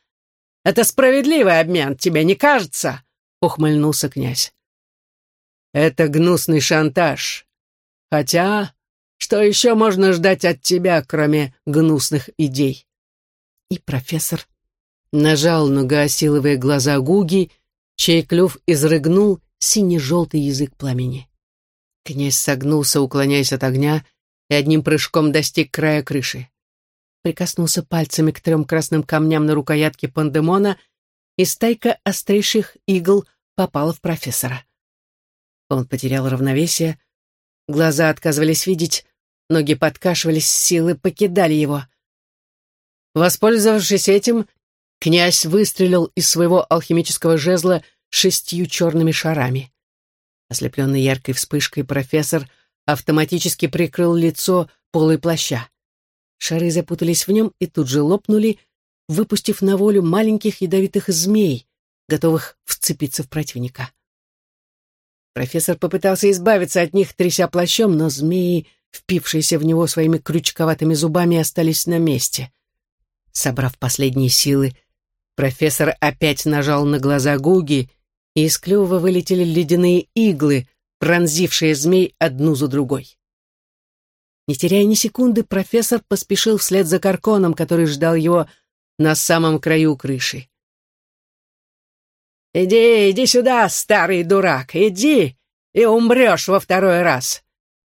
Это справедливый обмен, тебе не кажется?» — ухмыльнулся князь. «Это гнусный шантаж. Хотя, что еще можно ждать от тебя, кроме гнусных идей?» И профессор нажал на гаосиловые глаза Гуги, чей клюв изрыгнул сине-желтый язык пламени. Князь согнулся, уклоняясь от огня, и одним прыжком достиг края крыши. Прикоснулся пальцами к трем красным камням на рукоятке пандемона, и стайка острейших игл попала в профессора. Он потерял равновесие, глаза отказывались видеть, ноги подкашивались, силы покидали его. Воспользовавшись этим, князь выстрелил из своего алхимического жезла шестью черными шарами. Ослепленный яркой вспышкой профессор автоматически прикрыл лицо полой плаща. Шары запутались в нем и тут же лопнули, выпустив на волю маленьких ядовитых змей, готовых вцепиться в противника. Профессор попытался избавиться от них, тряся плащом, но змеи, впившиеся в него своими крючковатыми зубами, остались на месте. Собрав последние силы, профессор опять нажал на глаза Гуги и из клюва вылетели ледяные иглы, пронзившие змей одну за другой. Не теряя ни секунды, профессор поспешил вслед за Карконом, который ждал его на самом краю крыши. «Иди, иди сюда, старый дурак, иди, и умрешь во второй раз.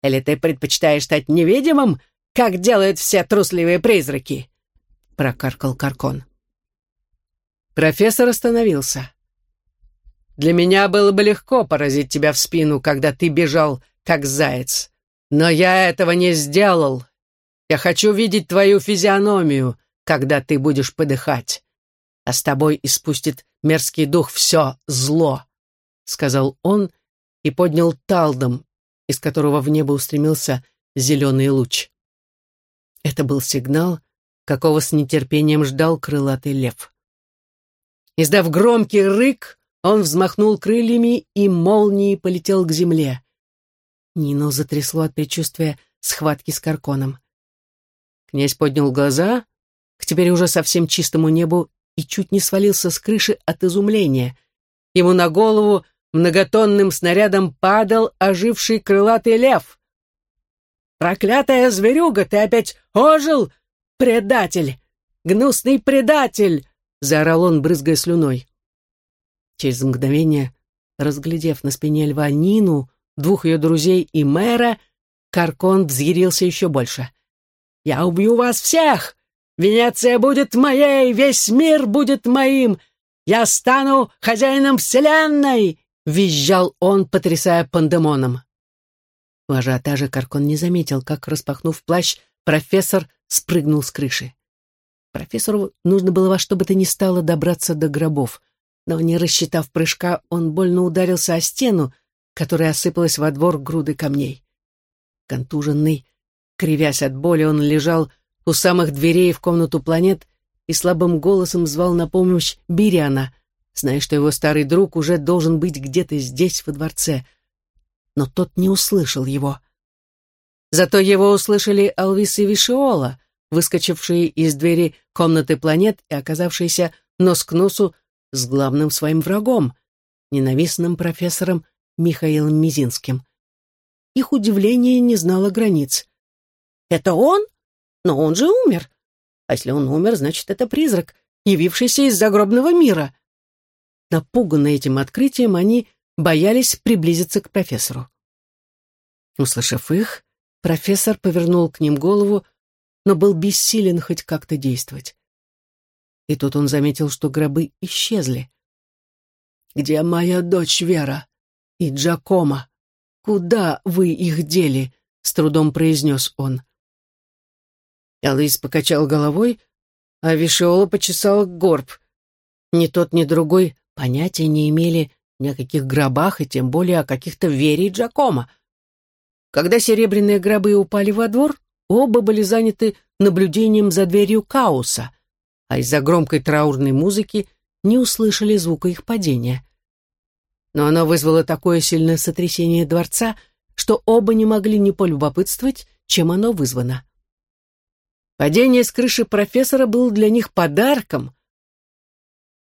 Или ты предпочитаешь стать невидимым, как делают все трусливые призраки?» — прокаркал Каркон. Профессор остановился. Для меня было бы легко поразить тебя в спину, когда ты бежал, как заяц. Но я этого не сделал. Я хочу видеть твою физиономию, когда ты будешь подыхать. А с тобой испустит мерзкий дух все зло, — сказал он и поднял талдом, из которого в небо устремился зеленый луч. Это был сигнал, какого с нетерпением ждал крылатый лев. Издав громкий рык, он взмахнул крыльями и молнией полетел к земле. Нину затрясло от предчувствия схватки с Карконом. Князь поднял глаза к теперь уже совсем чистому небу и чуть не свалился с крыши от изумления. Ему на голову многотонным снарядом падал оживший крылатый лев. «Проклятая зверюга, ты опять ожил? Предатель! Гнусный предатель!» — заорал он, брызгая слюной. Через мгновение, разглядев на спине льва Нину, двух ее друзей и мэра, Каркон взъярился еще больше. «Я убью вас всех! Венеция будет моей, весь мир будет моим! Я стану хозяином вселенной!» — визжал он, потрясая пандемоном. В ажиотаже Каркон не заметил, как, распахнув плащ, профессор спрыгнул с крыши. Профессору нужно было во что бы то ни стало добраться до гробов но, не рассчитав прыжка, он больно ударился о стену, которая осыпалась во двор груды камней. Контуженный, кривясь от боли, он лежал у самых дверей в комнату планет и слабым голосом звал на помощь Бириана, зная, что его старый друг уже должен быть где-то здесь, во дворце. Но тот не услышал его. Зато его услышали Алвис и Вишиола, выскочившие из двери комнаты планет и оказавшиеся нос к носу с главным своим врагом, ненавистным профессором Михаилом Мизинским. Их удивление не знало границ. «Это он? Но он же умер. А если он умер, значит, это призрак, явившийся из загробного мира». Напуганные этим открытием, они боялись приблизиться к профессору. Услышав их, профессор повернул к ним голову, но был бессилен хоть как-то действовать. И тут он заметил, что гробы исчезли. «Где моя дочь Вера и Джакома? Куда вы их дели?» — с трудом произнес он. Алис покачал головой, а Вишиола почесал горб. Ни тот, ни другой понятия не имели ни о каких гробах и тем более о каких-то вере и Джакома. Когда серебряные гробы упали во двор, оба были заняты наблюдением за дверью Кауса, а из-за громкой траурной музыки не услышали звука их падения. Но оно вызвало такое сильное сотрясение дворца, что оба не могли не полюбопытствовать, чем оно вызвано. Падение с крыши профессора было для них подарком.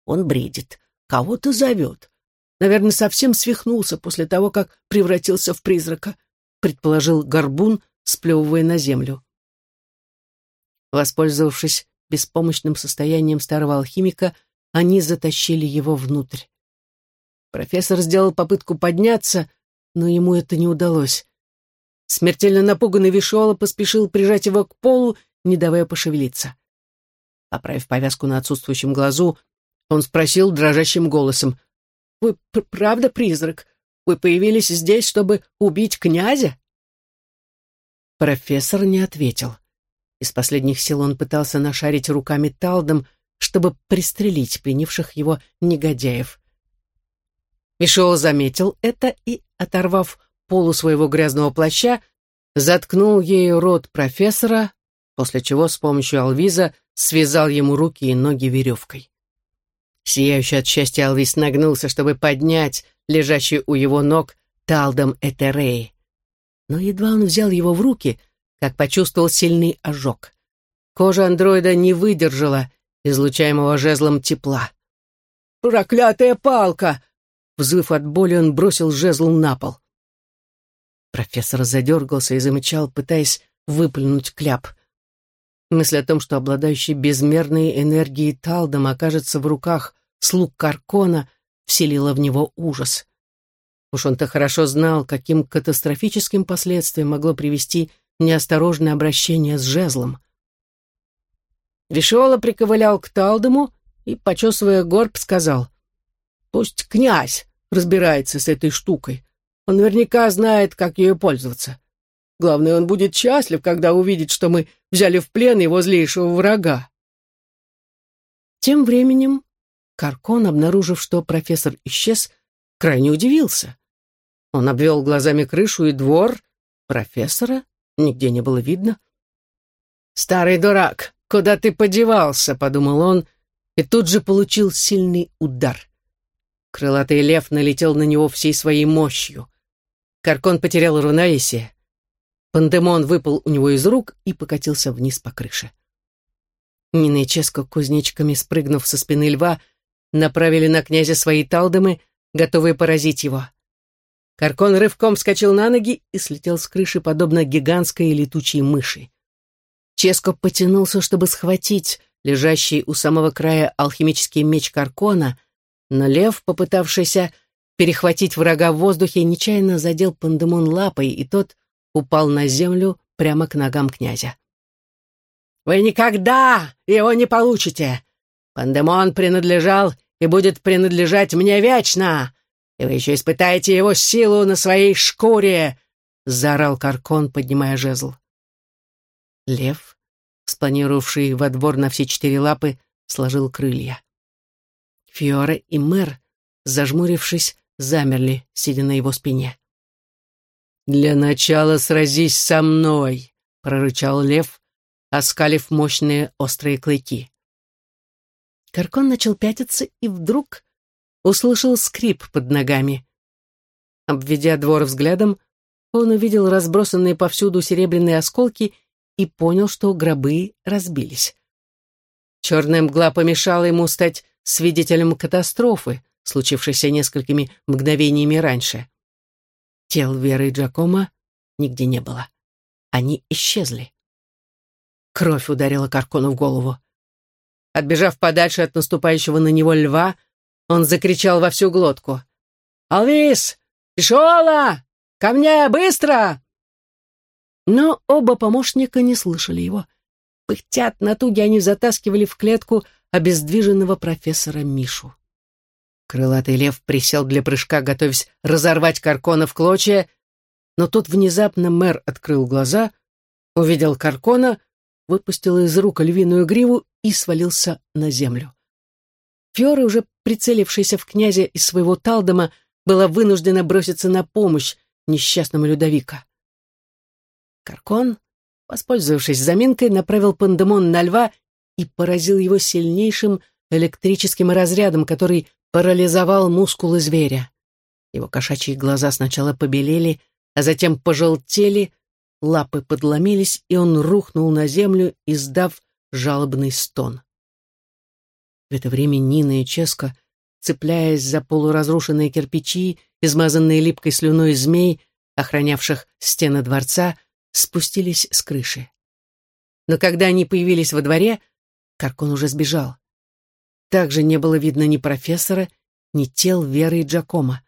Он бредит, кого-то зовет. Наверное, совсем свихнулся после того, как превратился в призрака, предположил Горбун, сплевывая на землю. Воспользовавшись беспомощным состоянием старого алхимика, они затащили его внутрь. Профессор сделал попытку подняться, но ему это не удалось. Смертельно напуганный Вишола поспешил прижать его к полу, не давая пошевелиться. Поправив повязку на отсутствующем глазу, он спросил дрожащим голосом, «Вы правда призрак? Вы появились здесь, чтобы убить князя?» Профессор не ответил. Из последних сил он пытался нашарить руками талдом, чтобы пристрелить пленивших его негодяев. Вишоу заметил это и, оторвав полу своего грязного плаща, заткнул ею рот профессора, после чего с помощью Алвиза связал ему руки и ноги веревкой. Сияющий от счастья Алвис нагнулся, чтобы поднять лежащий у его ног талдом Этерей. Но едва он взял его в руки, как почувствовал сильный ожог. Кожа андроида не выдержала излучаемого жезлом тепла. «Проклятая палка!» Взвыв от боли, он бросил жезл на пол. Профессор задергался и замычал, пытаясь выплюнуть кляп. Мысль о том, что обладающий безмерной энергией Талдом окажется в руках слуг Каркона, вселила в него ужас. Уж он-то хорошо знал, каким катастрофическим последствиям могло привести неосторожное обращение с жезлом. Вишиола приковылял к Талдому и, почесывая горб, сказал, «Пусть князь разбирается с этой штукой. Он наверняка знает, как ею пользоваться. Главное, он будет счастлив, когда увидит, что мы взяли в плен его злейшего врага». Тем временем Каркон, обнаружив, что профессор исчез, крайне удивился. Он обвел глазами крышу и двор. Профессора нигде не было видно. «Старый дурак, куда ты подевался?» — подумал он, и тут же получил сильный удар. Крылатый лев налетел на него всей своей мощью. Каркон потерял равновесие. Пандемон выпал у него из рук и покатился вниз по крыше. Нина и Ческо, кузнечиками спрыгнув со спины льва, направили на князя свои талдомы, готовые поразить его. Каркон рывком вскочил на ноги и слетел с крыши, подобно гигантской летучей мыши. Ческо потянулся, чтобы схватить лежащий у самого края алхимический меч Каркона, но лев, попытавшийся перехватить врага в воздухе, нечаянно задел Пандемон лапой, и тот упал на землю прямо к ногам князя. «Вы никогда его не получите! Пандемон принадлежал и будет принадлежать мне вечно!» И вы еще испытаете его силу на своей шкуре!» — заорал Каркон, поднимая жезл. Лев, спланировавший во двор на все четыре лапы, сложил крылья. Фиора и мэр, зажмурившись, замерли, сидя на его спине. «Для начала сразись со мной!» — прорычал лев, оскалив мощные острые клыки. Каркон начал пятиться, и вдруг услышал скрип под ногами. Обведя двор взглядом, он увидел разбросанные повсюду серебряные осколки и понял, что гробы разбились. Черная мгла помешала ему стать свидетелем катастрофы, случившейся несколькими мгновениями раньше. Тел Веры и Джакома нигде не было. Они исчезли. Кровь ударила Каркону в голову. Отбежав подальше от наступающего на него льва, он закричал во всю глотку. «Алвис! Пишола! Ко мне, быстро!» Но оба помощника не слышали его. Пыхтят на туге они затаскивали в клетку обездвиженного профессора Мишу. Крылатый лев присел для прыжка, готовясь разорвать Каркона в клочья, Но тут внезапно мэр открыл глаза, увидел Каркона, выпустил из рук львиную гриву и свалился на землю. Фьора, уже прицелившаяся в князя из своего талдома, была вынуждена броситься на помощь несчастному Людовика. Каркон, воспользовавшись заминкой, направил пандемон на льва и поразил его сильнейшим электрическим разрядом, который парализовал мускулы зверя. Его кошачьи глаза сначала побелели, а затем пожелтели, лапы подломились, и он рухнул на землю, издав жалобный стон. В это время Нина и Ческо, цепляясь за полуразрушенные кирпичи, измазанные липкой слюной змей, охранявших стены дворца, спустились с крыши. Но когда они появились во дворе, Каркон уже сбежал. Также не было видно ни профессора, ни тел Веры и Джакома.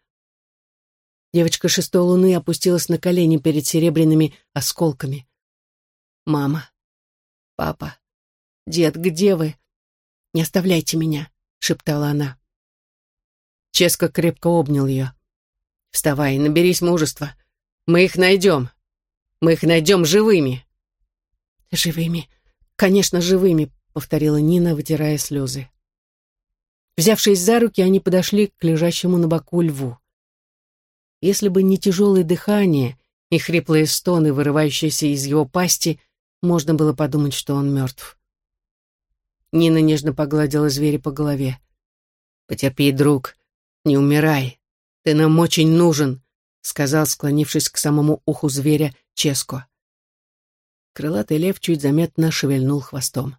Девочка шестой луны опустилась на колени перед серебряными осколками. «Мама, папа, дед, где вы? Не оставляйте меня», — шептала она. Ческо крепко обнял ее. «Вставай, наберись мужества. Мы их найдем. Мы их найдем живыми». «Живыми, конечно, живыми», — повторила Нина, вытирая слезы. Взявшись за руки, они подошли к лежащему на боку льву. Если бы не тяжелое дыхание и хриплые стоны, вырывающиеся из его пасти, можно было подумать, что он мертв. Нина нежно погладила зверя по голове. «Потерпи, друг, не умирай. Ты нам очень нужен», — сказал, склонившись к самому уху зверя Ческо. Крылатый лев чуть заметно шевельнул хвостом.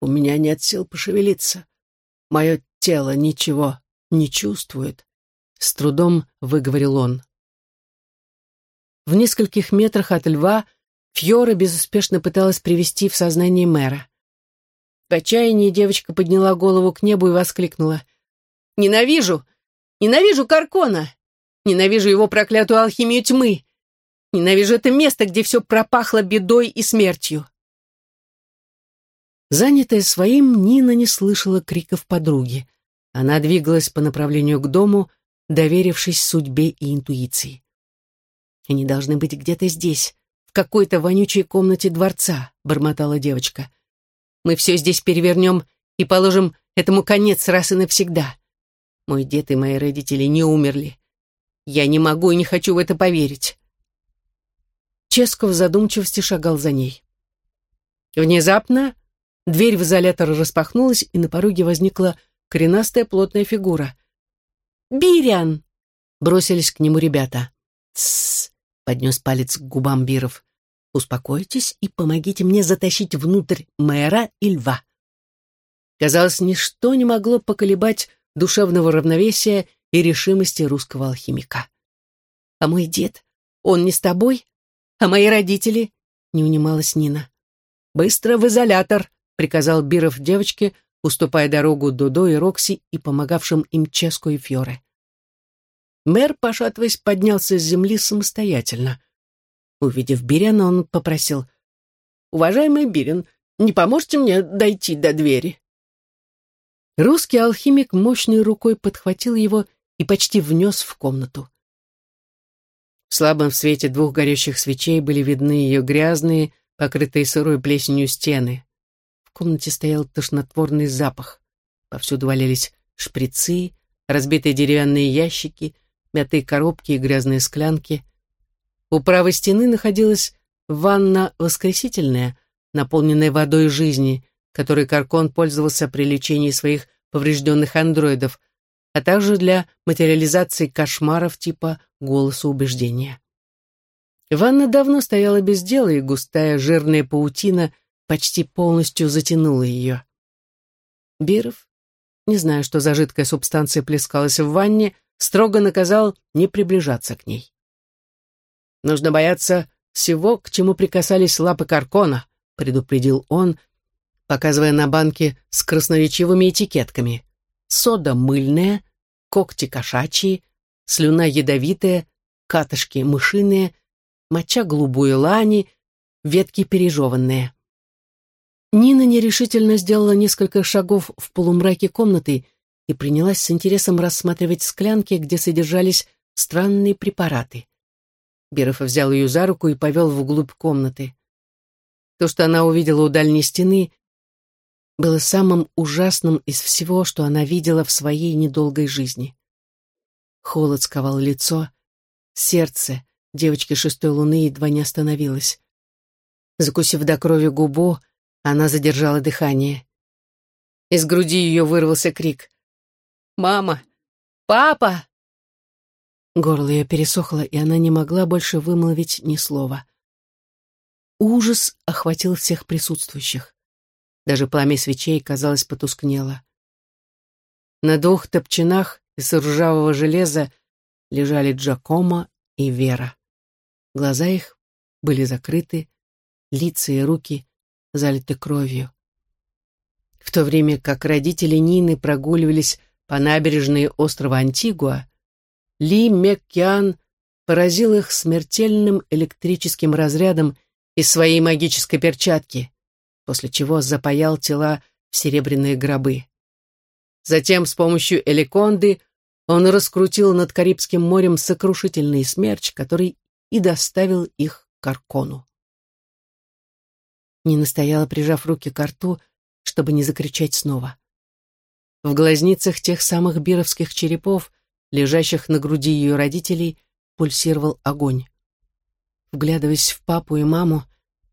«У меня нет сил пошевелиться. Мое тело ничего не чувствует. С трудом выговорил он. В нескольких метрах от льва Фьора безуспешно пыталась привести в сознание мэра. В отчаянии девочка подняла голову к небу и воскликнула. «Ненавижу! Ненавижу Каркона! Ненавижу его проклятую алхимию тьмы! Ненавижу это место, где все пропахло бедой и смертью!» Занятая своим, Нина не слышала криков подруги. Она двигалась по направлению к дому, доверившись судьбе и интуиции. «Они должны быть где-то здесь, в какой-то вонючей комнате дворца», — бормотала девочка. «Мы все здесь перевернем и положим этому конец раз и навсегда. Мой дед и мои родители не умерли. Я не могу и не хочу в это поверить». Ческо в задумчивости шагал за ней. Внезапно дверь в изолятор распахнулась, и на пороге возникла коренастая плотная фигура — Бирян!» Бросились к нему ребята. «Тссс!» — поднес палец к губам Биров. «Успокойтесь и помогите мне затащить внутрь мэра и льва». Казалось, ничто не могло поколебать душевного равновесия и решимости русского алхимика. «А мой дед? Он не с тобой? А мои родители?» — не унималась Нина. «Быстро в изолятор!» — приказал Биров девочке, уступая дорогу Додо и Рокси и помогавшим им Ческо и Фьоре. Мэр, пошатываясь, поднялся с земли самостоятельно. Увидев Бирена, он попросил, «Уважаемый Бирен, не поможете мне дойти до двери?» Русский алхимик мощной рукой подхватил его и почти внес в комнату. В слабом свете двух горящих свечей были видны ее грязные, покрытые сырой плесенью стены комнате стоял тошнотворный запах. Повсюду валялись шприцы, разбитые деревянные ящики, мятые коробки и грязные склянки. У правой стены находилась ванна воскресительная, наполненная водой жизни, которой Каркон пользовался при лечении своих поврежденных андроидов, а также для материализации кошмаров типа голоса убеждения. Ванна давно стояла без дела, и густая жирная паутина — почти полностью затянуло ее. Биров, не знаю, что за жидкая субстанция плескалась в ванне, строго наказал не приближаться к ней. «Нужно бояться всего, к чему прикасались лапы Каркона», предупредил он, показывая на банке с красноречивыми этикетками. Сода мыльная, когти кошачьи, слюна ядовитая, катышки мышиные, моча голубой лани, ветки пережеванные. Нина нерешительно сделала несколько шагов в полумраке комнаты и принялась с интересом рассматривать склянки, где содержались странные препараты. Биров взял ее за руку и повел вглубь комнаты. То, что она увидела у дальней стены, было самым ужасным из всего, что она видела в своей недолгой жизни. Холод сковал лицо, сердце девочки шестой луны едва не остановилось. Закусив до крови губу, она задержала дыхание. Из груди ее вырвался крик. «Мама! Папа!» Горло ее пересохло, и она не могла больше вымолвить ни слова. Ужас охватил всех присутствующих. Даже пламя свечей, казалось, потускнело. На двух топчинах из ржавого железа лежали Джакомо и Вера. Глаза их были закрыты, лица и руки залиты кровью. В то время как родители Нины прогуливались по набережной острова Антигуа, Ли Меккиан поразил их смертельным электрическим разрядом из своей магической перчатки, после чего запаял тела в серебряные гробы. Затем с помощью эликонды он раскрутил над Карибским морем сокрушительный смерч, который и доставил их к Аркону. Нина стояла, прижав руки к рту, чтобы не закричать снова. В глазницах тех самых бировских черепов, лежащих на груди ее родителей, пульсировал огонь. Вглядываясь в папу и маму,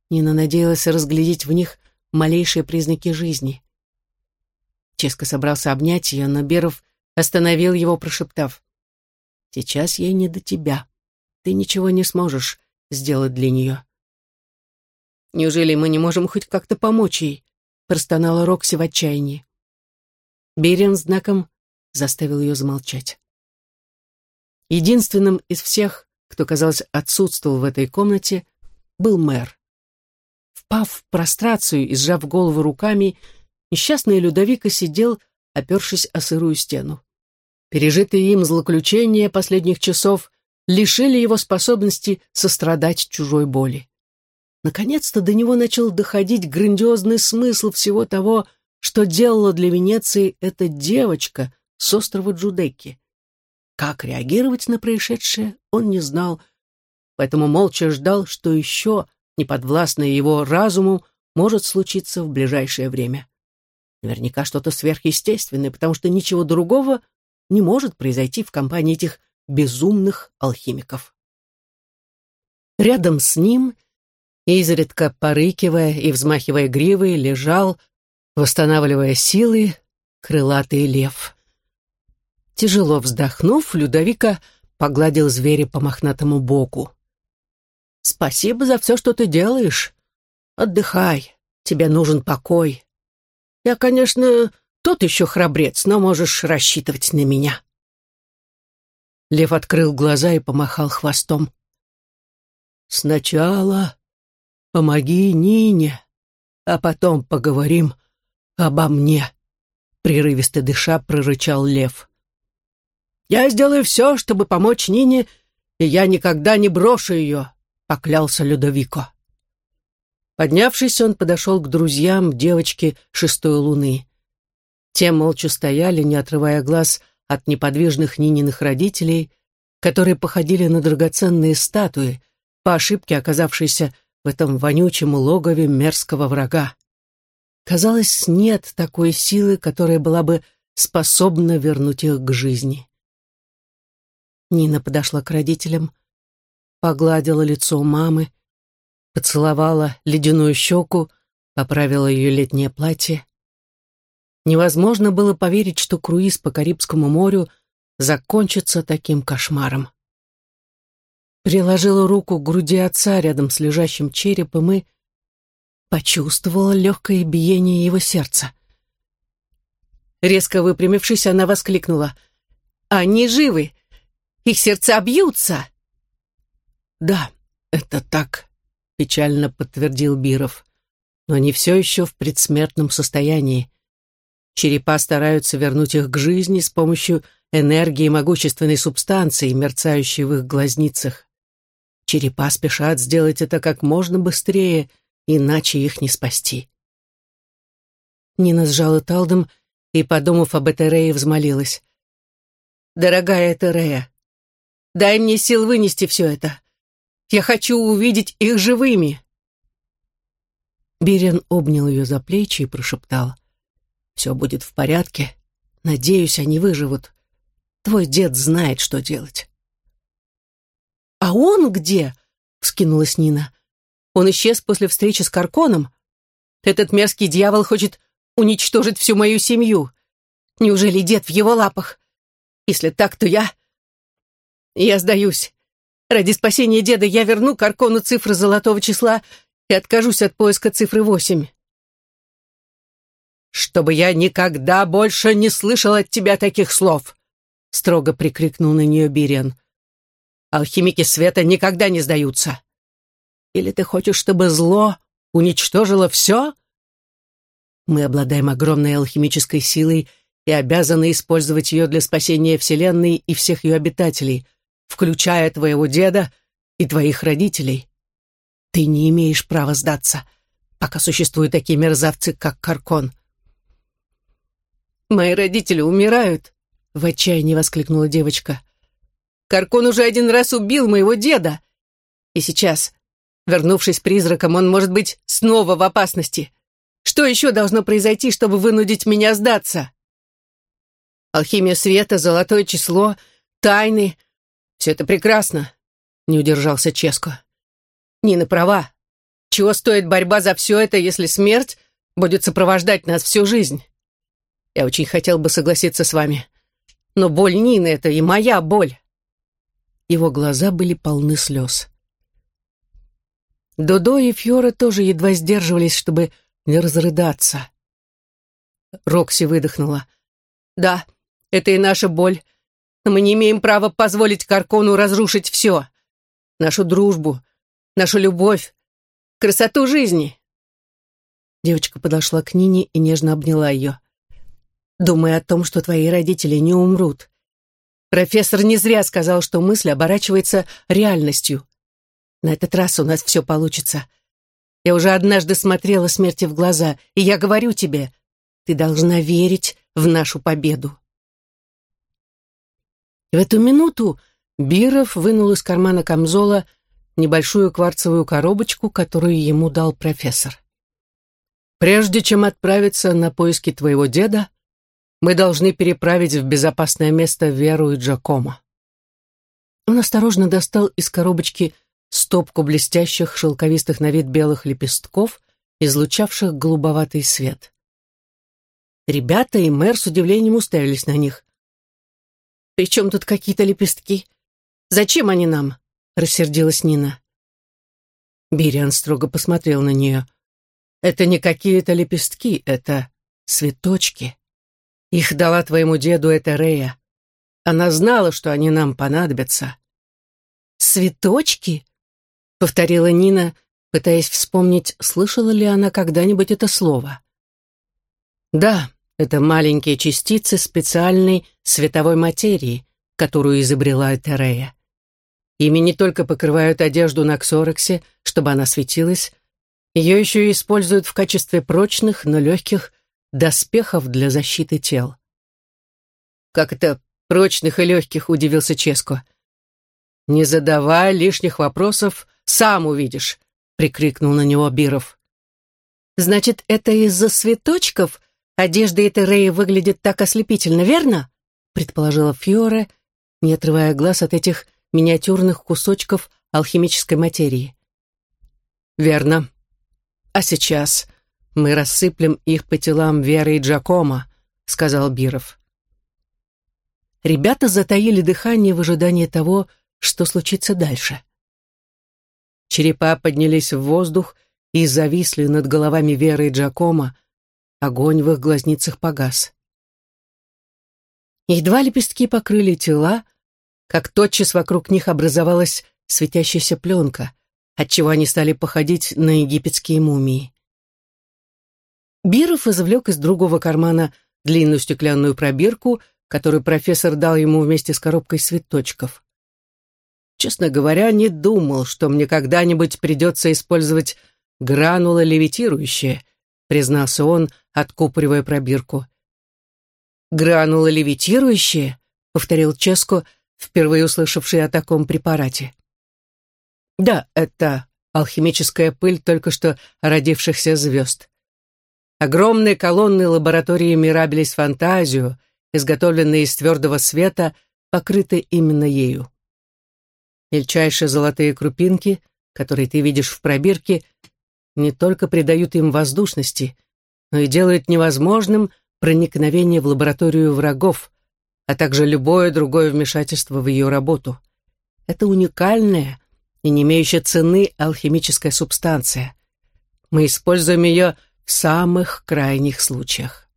Нина надеялась разглядеть в них малейшие признаки жизни. Ческо собрался обнять ее, но Беров остановил его, прошептав. «Сейчас ей не до тебя. Ты ничего не сможешь сделать для нее». «Неужели мы не можем хоть как-то помочь ей?» простонала Рокси в отчаянии. Берин знаком заставил ее замолчать. Единственным из всех, кто, казалось, отсутствовал в этой комнате, был мэр. Впав в прострацию и сжав голову руками, несчастный Людовика сидел, опершись о сырую стену. Пережитые им злоключения последних часов лишили его способности сострадать чужой боли. Наконец-то до него начал доходить грандиозный смысл всего того, что делала для Венеции эта девочка с острова Джудекки. Как реагировать на происшедшее, он не знал, поэтому молча ждал, что еще неподвластное его разуму, может случиться в ближайшее время. Наверняка что-то сверхъестественное, потому что ничего другого не может произойти в компании этих безумных алхимиков. Рядом с ним, изредка порыкивая и взмахивая гривой, лежал, восстанавливая силы, крылатый лев. Тяжело вздохнув, Людовика погладил зверя по мохнатому боку. Спасибо за все, что ты делаешь. Отдыхай, тебе нужен покой. Я, конечно, тот еще храбрец, но можешь рассчитывать на меня. Лев открыл глаза и помахал хвостом. Сначала помоги Нине, а потом поговорим обо мне, прерывисто дыша прорычал лев. Я сделаю все, чтобы помочь Нине, и я никогда не брошу ее, — поклялся Людовико. Поднявшись, он подошел к друзьям девочки шестой луны. Те молча стояли, не отрывая глаз от неподвижных Нининых родителей, которые походили на драгоценные статуи, по ошибке оказавшиеся в этом вонючем логове мерзкого врага. Казалось, нет такой силы, которая была бы способна вернуть их к жизни. Нина подошла к родителям, погладила лицо мамы, поцеловала ледяную щеку, поправила ее летнее платье. Невозможно было поверить, что круиз по Карибскому морю закончится таким кошмаром. Приложила руку к груди отца рядом с лежащим черепом и почувствовала легкое биение его сердца. Резко выпрямившись, она воскликнула. «Они живы! Их сердца бьются!» «Да, это так», — печально подтвердил Биров. «Но они все еще в предсмертном состоянии. Черепа стараются вернуть их к жизни с помощью энергии могущественной субстанции, мерцающей в их глазницах. Черепа спешат сделать это как можно быстрее, иначе их не спасти». Нина сжала талдом и, подумав об Этерее, взмолилась. «Дорогая Этерея, дай мне сил вынести все это. Я хочу увидеть их живыми!» Берен обнял ее за плечи и прошептал. «Все будет в порядке. Надеюсь, они выживут. Твой дед знает, что делать». «А он где?» — вскинулась Нина. «Он исчез после встречи с Карконом. Этот мерзкий дьявол хочет уничтожить всю мою семью. Неужели дед в его лапах? Если так, то я... Я сдаюсь. Ради спасения деда я верну Каркону цифры золотого числа и откажусь от поиска цифры восемь. «Чтобы я никогда больше не слышал от тебя таких слов!» строго прикрикнул на нее Бириан. «Алхимики света никогда не сдаются. Или ты хочешь, чтобы зло уничтожило все?» Мы обладаем огромной алхимической силой и обязаны использовать ее для спасения Вселенной и всех ее обитателей, включая твоего деда и твоих родителей. Ты не имеешь права сдаться, пока существуют такие мерзавцы, как Каркон. «Мои родители умирают», — в отчаянии воскликнула девочка. «Каркон уже один раз убил моего деда, и сейчас, вернувшись призраком, он может быть снова в опасности. Что еще должно произойти, чтобы вынудить меня сдаться?» Алхимия света, золотое число, тайны — все это прекрасно, — не удержался Ческо. Нина права. Чего стоит борьба за все это, если смерть будет сопровождать нас всю жизнь? Я очень хотел бы согласиться с вами. Но боль Нины — это и моя боль. Его глаза были полны слез. Додо и Фьора тоже едва сдерживались, чтобы не разрыдаться. Рокси выдохнула. «Да, это и наша боль, мы не имеем права позволить Каркону разрушить все. Нашу дружбу, нашу любовь, красоту жизни». Девочка подошла к Нине и нежно обняла ее. «Думай о том, что твои родители не умрут. Профессор не зря сказал, что мысль оборачивается реальностью. На этот раз у нас все получится. Я уже однажды смотрела смерти в глаза, и я говорю тебе, ты должна верить в нашу победу. В эту минуту Биров вынул из кармана камзола небольшую кварцевую коробочку, которую ему дал профессор. «Прежде чем отправиться на поиски твоего деда, мы должны переправить в безопасное место Веру и Джакомо». Он осторожно достал из коробочки стопку блестящих, шелковистых на вид белых лепестков, излучавших голубоватый свет. Ребята и мэр с удивлением уставились на них. «При чем тут какие-то лепестки? Зачем они нам?» — рассердилась Нина. Бириан строго посмотрел на нее. «Это не какие-то лепестки, это цветочки. Их дала твоему деду эта Рея. Она знала, что они нам понадобятся». «Цветочки?» — повторила Нина, пытаясь вспомнить, слышала ли она когда-нибудь это слово. «Да, это маленькие частицы специальной световой материи, которую изобрела Терея. Ими не только покрывают одежду на ксороксе, чтобы она светилась, ее еще и используют в качестве прочных, но легких доспехов для защиты тел. «Как это прочных и легких?» — удивился Ческо. «Не задавай лишних вопросов, сам увидишь», — прикрикнул на него Биров. «Значит, это из-за цветочков одежда этой Реи выглядит так ослепительно, верно?» — предположила Фьоре, не отрывая глаз от этих миниатюрных кусочков алхимической материи. «Верно. А сейчас мы рассыплем их по телам Веры и Джакома», — сказал Биров. Ребята затаили дыхание в ожидании того, что случится дальше. Черепа поднялись в воздух и зависли над головами Веры и Джакома. Огонь в их глазницах погас. Едва лепестки покрыли тела, как тотчас вокруг них образовалась светящаяся пленка, отчего они стали походить на египетские мумии. Биров извлек из другого кармана длинную стеклянную пробирку, которую профессор дал ему вместе с коробкой цветочков. Честно говоря, не думал, что мне когда-нибудь придется использовать гранулы левитирующие, признался он, откупоривая пробирку. «Гранулы левитирующие?» — повторил Ческо, впервые услышавший о таком препарате. Да, это алхимическая пыль только что родившихся звезд. Огромные колонны лаборатории Мирабелис Фантазию, изготовленные из твердого света, покрыты именно ею. Мельчайшие золотые крупинки, которые ты видишь в пробирке, не только придают им воздушности, но и делают невозможным проникновение в лабораторию врагов, а также любое другое вмешательство в ее работу. Это уникальная и не имеющая цены алхимическая субстанция. Мы используем ее в самых крайних случаях.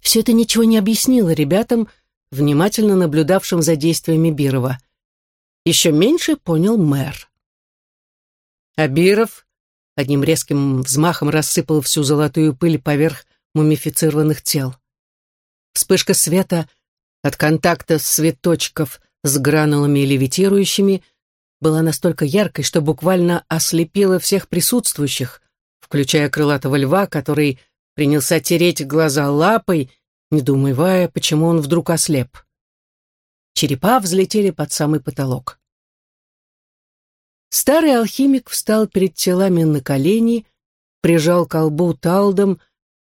Все это ничего не объяснило ребятам, внимательно наблюдавшим за действиями Бирова. Еще меньше понял мэр. А Биров одним резким взмахом рассыпал всю золотую пыль поверх мумифицированных тел. Вспышка света от контакта цветочков с гранулами левитирующими была настолько яркой, что буквально ослепила всех присутствующих, включая крылатого льва, который принялся тереть глаза лапой, недоумевая, почему он вдруг ослеп. Черепа взлетели под самый потолок. Старый алхимик встал перед телами на колени, прижал колбу талдом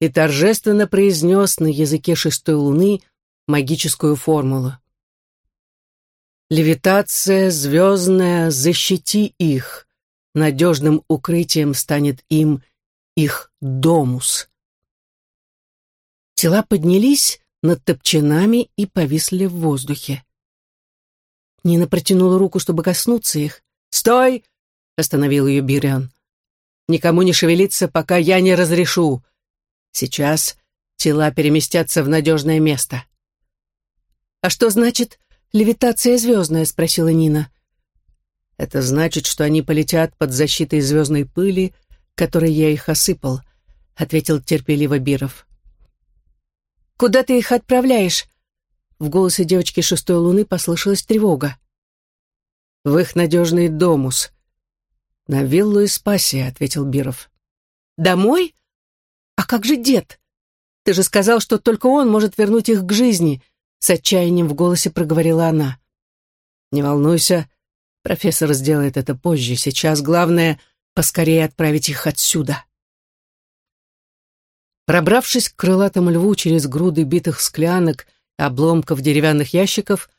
и торжественно произнес на языке шестой луны магическую формулу. «Левитация звездная, защити их, надежным укрытием станет им их домус». Тела поднялись над топчанами и повисли в воздухе. Нина протянула руку, чтобы коснуться их. «Стой!» — остановил ее Бириан. «Никому не шевелиться, пока я не разрешу. Сейчас тела переместятся в надежное место. «А что значит левитация звездная?» — спросила Нина. «Это значит, что они полетят под защитой звездной пыли, которой я их осыпал», — ответил терпеливо Биров. «Куда ты их отправляешь?» В голосе девочки шестой луны послышалась тревога. «В их надежный домус». «На виллу Испасия», — ответил Биров. «Домой?» «А как же дед? Ты же сказал, что только он может вернуть их к жизни», с отчаянием в голосе проговорила она. «Не волнуйся, профессор сделает это позже. Сейчас главное — поскорее отправить их отсюда». Пробравшись к крылатому льву через груды битых склянок и обломков деревянных ящиков,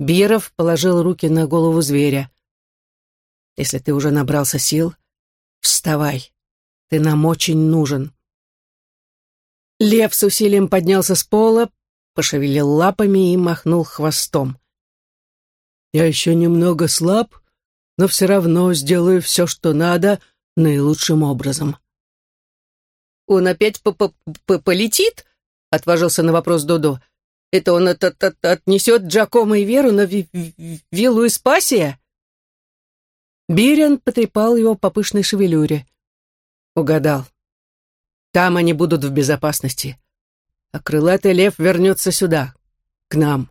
Биров положил руки на голову зверя. «Если ты уже набрался сил, вставай. Ты нам очень нужен». Лев с усилием поднялся с пола, пошевелил лапами и махнул хвостом. «Я еще немного слаб, но все равно сделаю все, что надо, наилучшим образом». «Он опять по -по -по полетит?» — отважился на вопрос Додо. «Это он от -от -от отнесет Джакомо и Веру на ви виллу Испасия?» Бирен потрепал его по пышной шевелюре. Угадал. Там они будут в безопасности. А крылатый лев вернется сюда, к нам.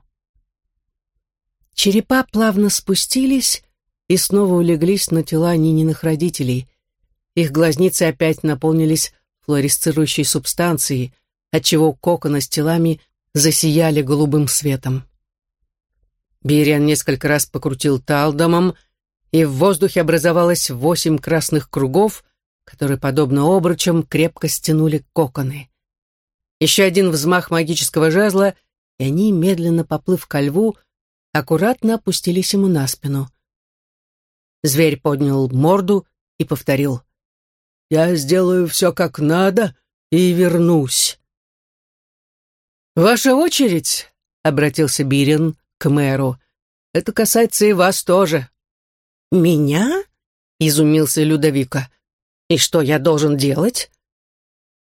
Черепа плавно спустились и снова улеглись на тела Нининых родителей. Их глазницы опять наполнились флуоресцирующей субстанцией, отчего коконы с телами засияли голубым светом. Бириан несколько раз покрутил талдомом, и в воздухе образовалось восемь красных кругов, которые, подобно обручам, крепко стянули коконы. Еще один взмах магического жезла, и они, медленно поплыв ко льву, аккуратно опустились ему на спину. Зверь поднял морду и повторил. «Я сделаю все как надо и вернусь». «Ваша очередь», — обратился Бирин к мэру. «Это касается и вас тоже». «Меня?» — изумился Людовика. И что я должен делать?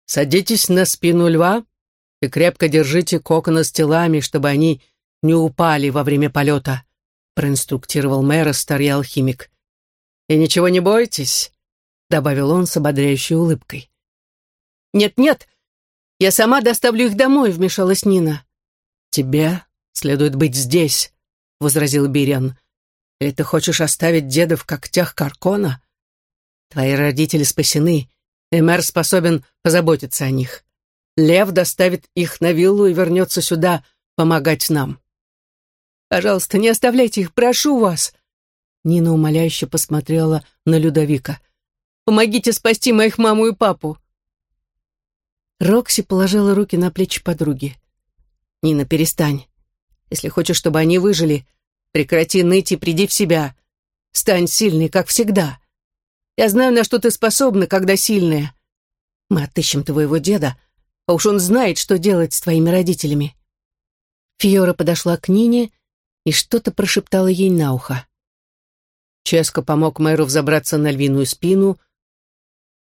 Садитесь на спину льва и крепко держите кокона с телами, чтобы они не упали во время полета, проинструктировал мэра старый алхимик. И ничего не бойтесь, добавил он с ободряющей улыбкой. Нет-нет, я сама доставлю их домой, вмешалась Нина. Тебе следует быть здесь, возразил Бириан. Или ты хочешь оставить деда в когтях Каркона? Твои родители спасены, и мэр способен позаботиться о них. Лев доставит их на виллу и вернется сюда помогать нам. Пожалуйста, не оставляйте их, прошу вас!» Нина умоляюще посмотрела на Людовика. «Помогите спасти моих маму и папу!» Рокси положила руки на плечи подруги. «Нина, перестань. Если хочешь, чтобы они выжили, прекрати ныть и приди в себя. Стань сильной, как всегда. Я знаю, на что ты способна, когда сильная. Мы отыщем твоего деда, а уж он знает, что делать с твоими родителями». Фиора подошла к Нине и что-то прошептала ей на ухо. Ческо помог мэру взобраться на львиную спину.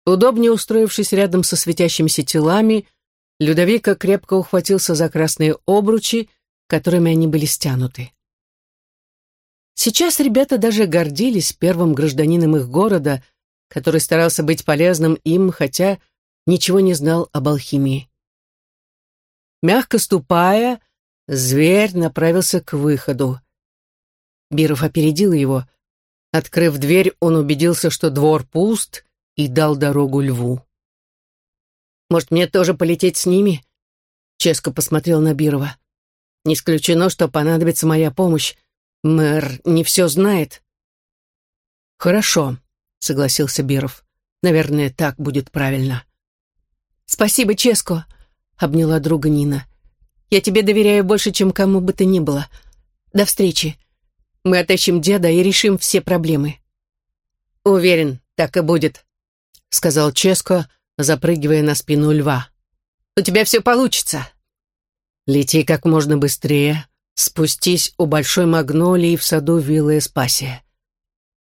Удобнее устроившись рядом со светящимися телами, Людовика крепко ухватился за красные обручи, которыми они были стянуты. Сейчас ребята даже гордились первым гражданином их города, который старался быть полезным им, хотя ничего не знал об алхимии. Мягко ступая, зверь направился к выходу. Биров опередил его. Открыв дверь, он убедился, что двор пуст, и дал дорогу льву. «Может, мне тоже полететь с ними?» Ческо посмотрел на Бирова. «Не исключено, что понадобится моя помощь. Мэр не все знает». «Хорошо», — согласился Биров. «Наверное, так будет правильно». «Спасибо, Ческо», — обняла друга Нина. «Я тебе доверяю больше, чем кому бы то ни было. До встречи. Мы отыщем деда и решим все проблемы». «Уверен, так и будет», — сказал Ческо, запрыгивая на спину льва. «У тебя все получится». «Лети как можно быстрее, спустись у большой магнолии в саду виллы Эспасия».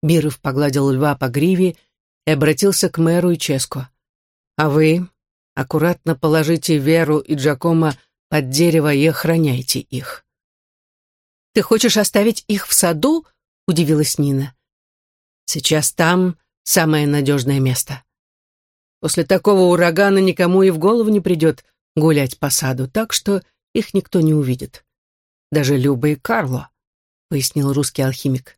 Биров погладил льва по гриве и обратился к мэру и Ческо. «А вы аккуратно положите Веру и Джакома под дерево и охраняйте их». «Ты хочешь оставить их в саду?» — удивилась Нина. «Сейчас там самое надежное место. После такого урагана никому и в голову не придет гулять по саду, так что их никто не увидит. Даже Люба и Карло», — пояснил русский алхимик.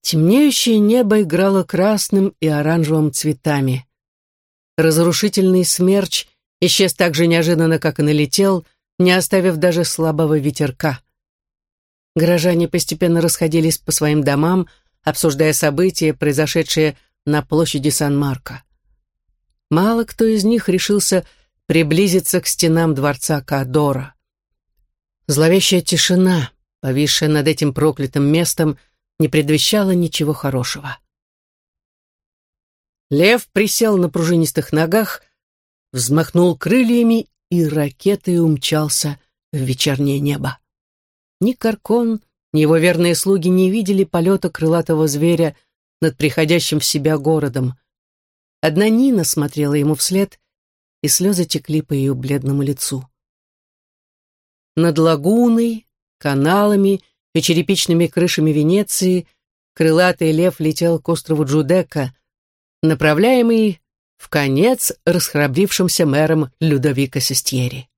Темнеющее небо играло красным и оранжевым цветами. Разрушительный смерч исчез так же неожиданно, как и налетел, не оставив даже слабого ветерка. Горожане постепенно расходились по своим домам, обсуждая события, произошедшие на площади Сан-Марко. Мало кто из них решился приблизиться к стенам дворца Кадора. Зловещая тишина, повисшая над этим проклятым местом, не предвещала ничего хорошего. Лев присел на пружинистых ногах, взмахнул крыльями и ракетой умчался в вечернее небо. Ни Каркон, ни его верные слуги не видели полета крылатого зверя над приходящим в себя городом. Одна Нина смотрела ему вслед, и слезы текли по ее бледному лицу. Над лагуной, каналами и черепичными крышами Венеции крылатый лев летел к острову Джудека, направляемый в конец расхрабрившимся мэром Людовика Сестьери.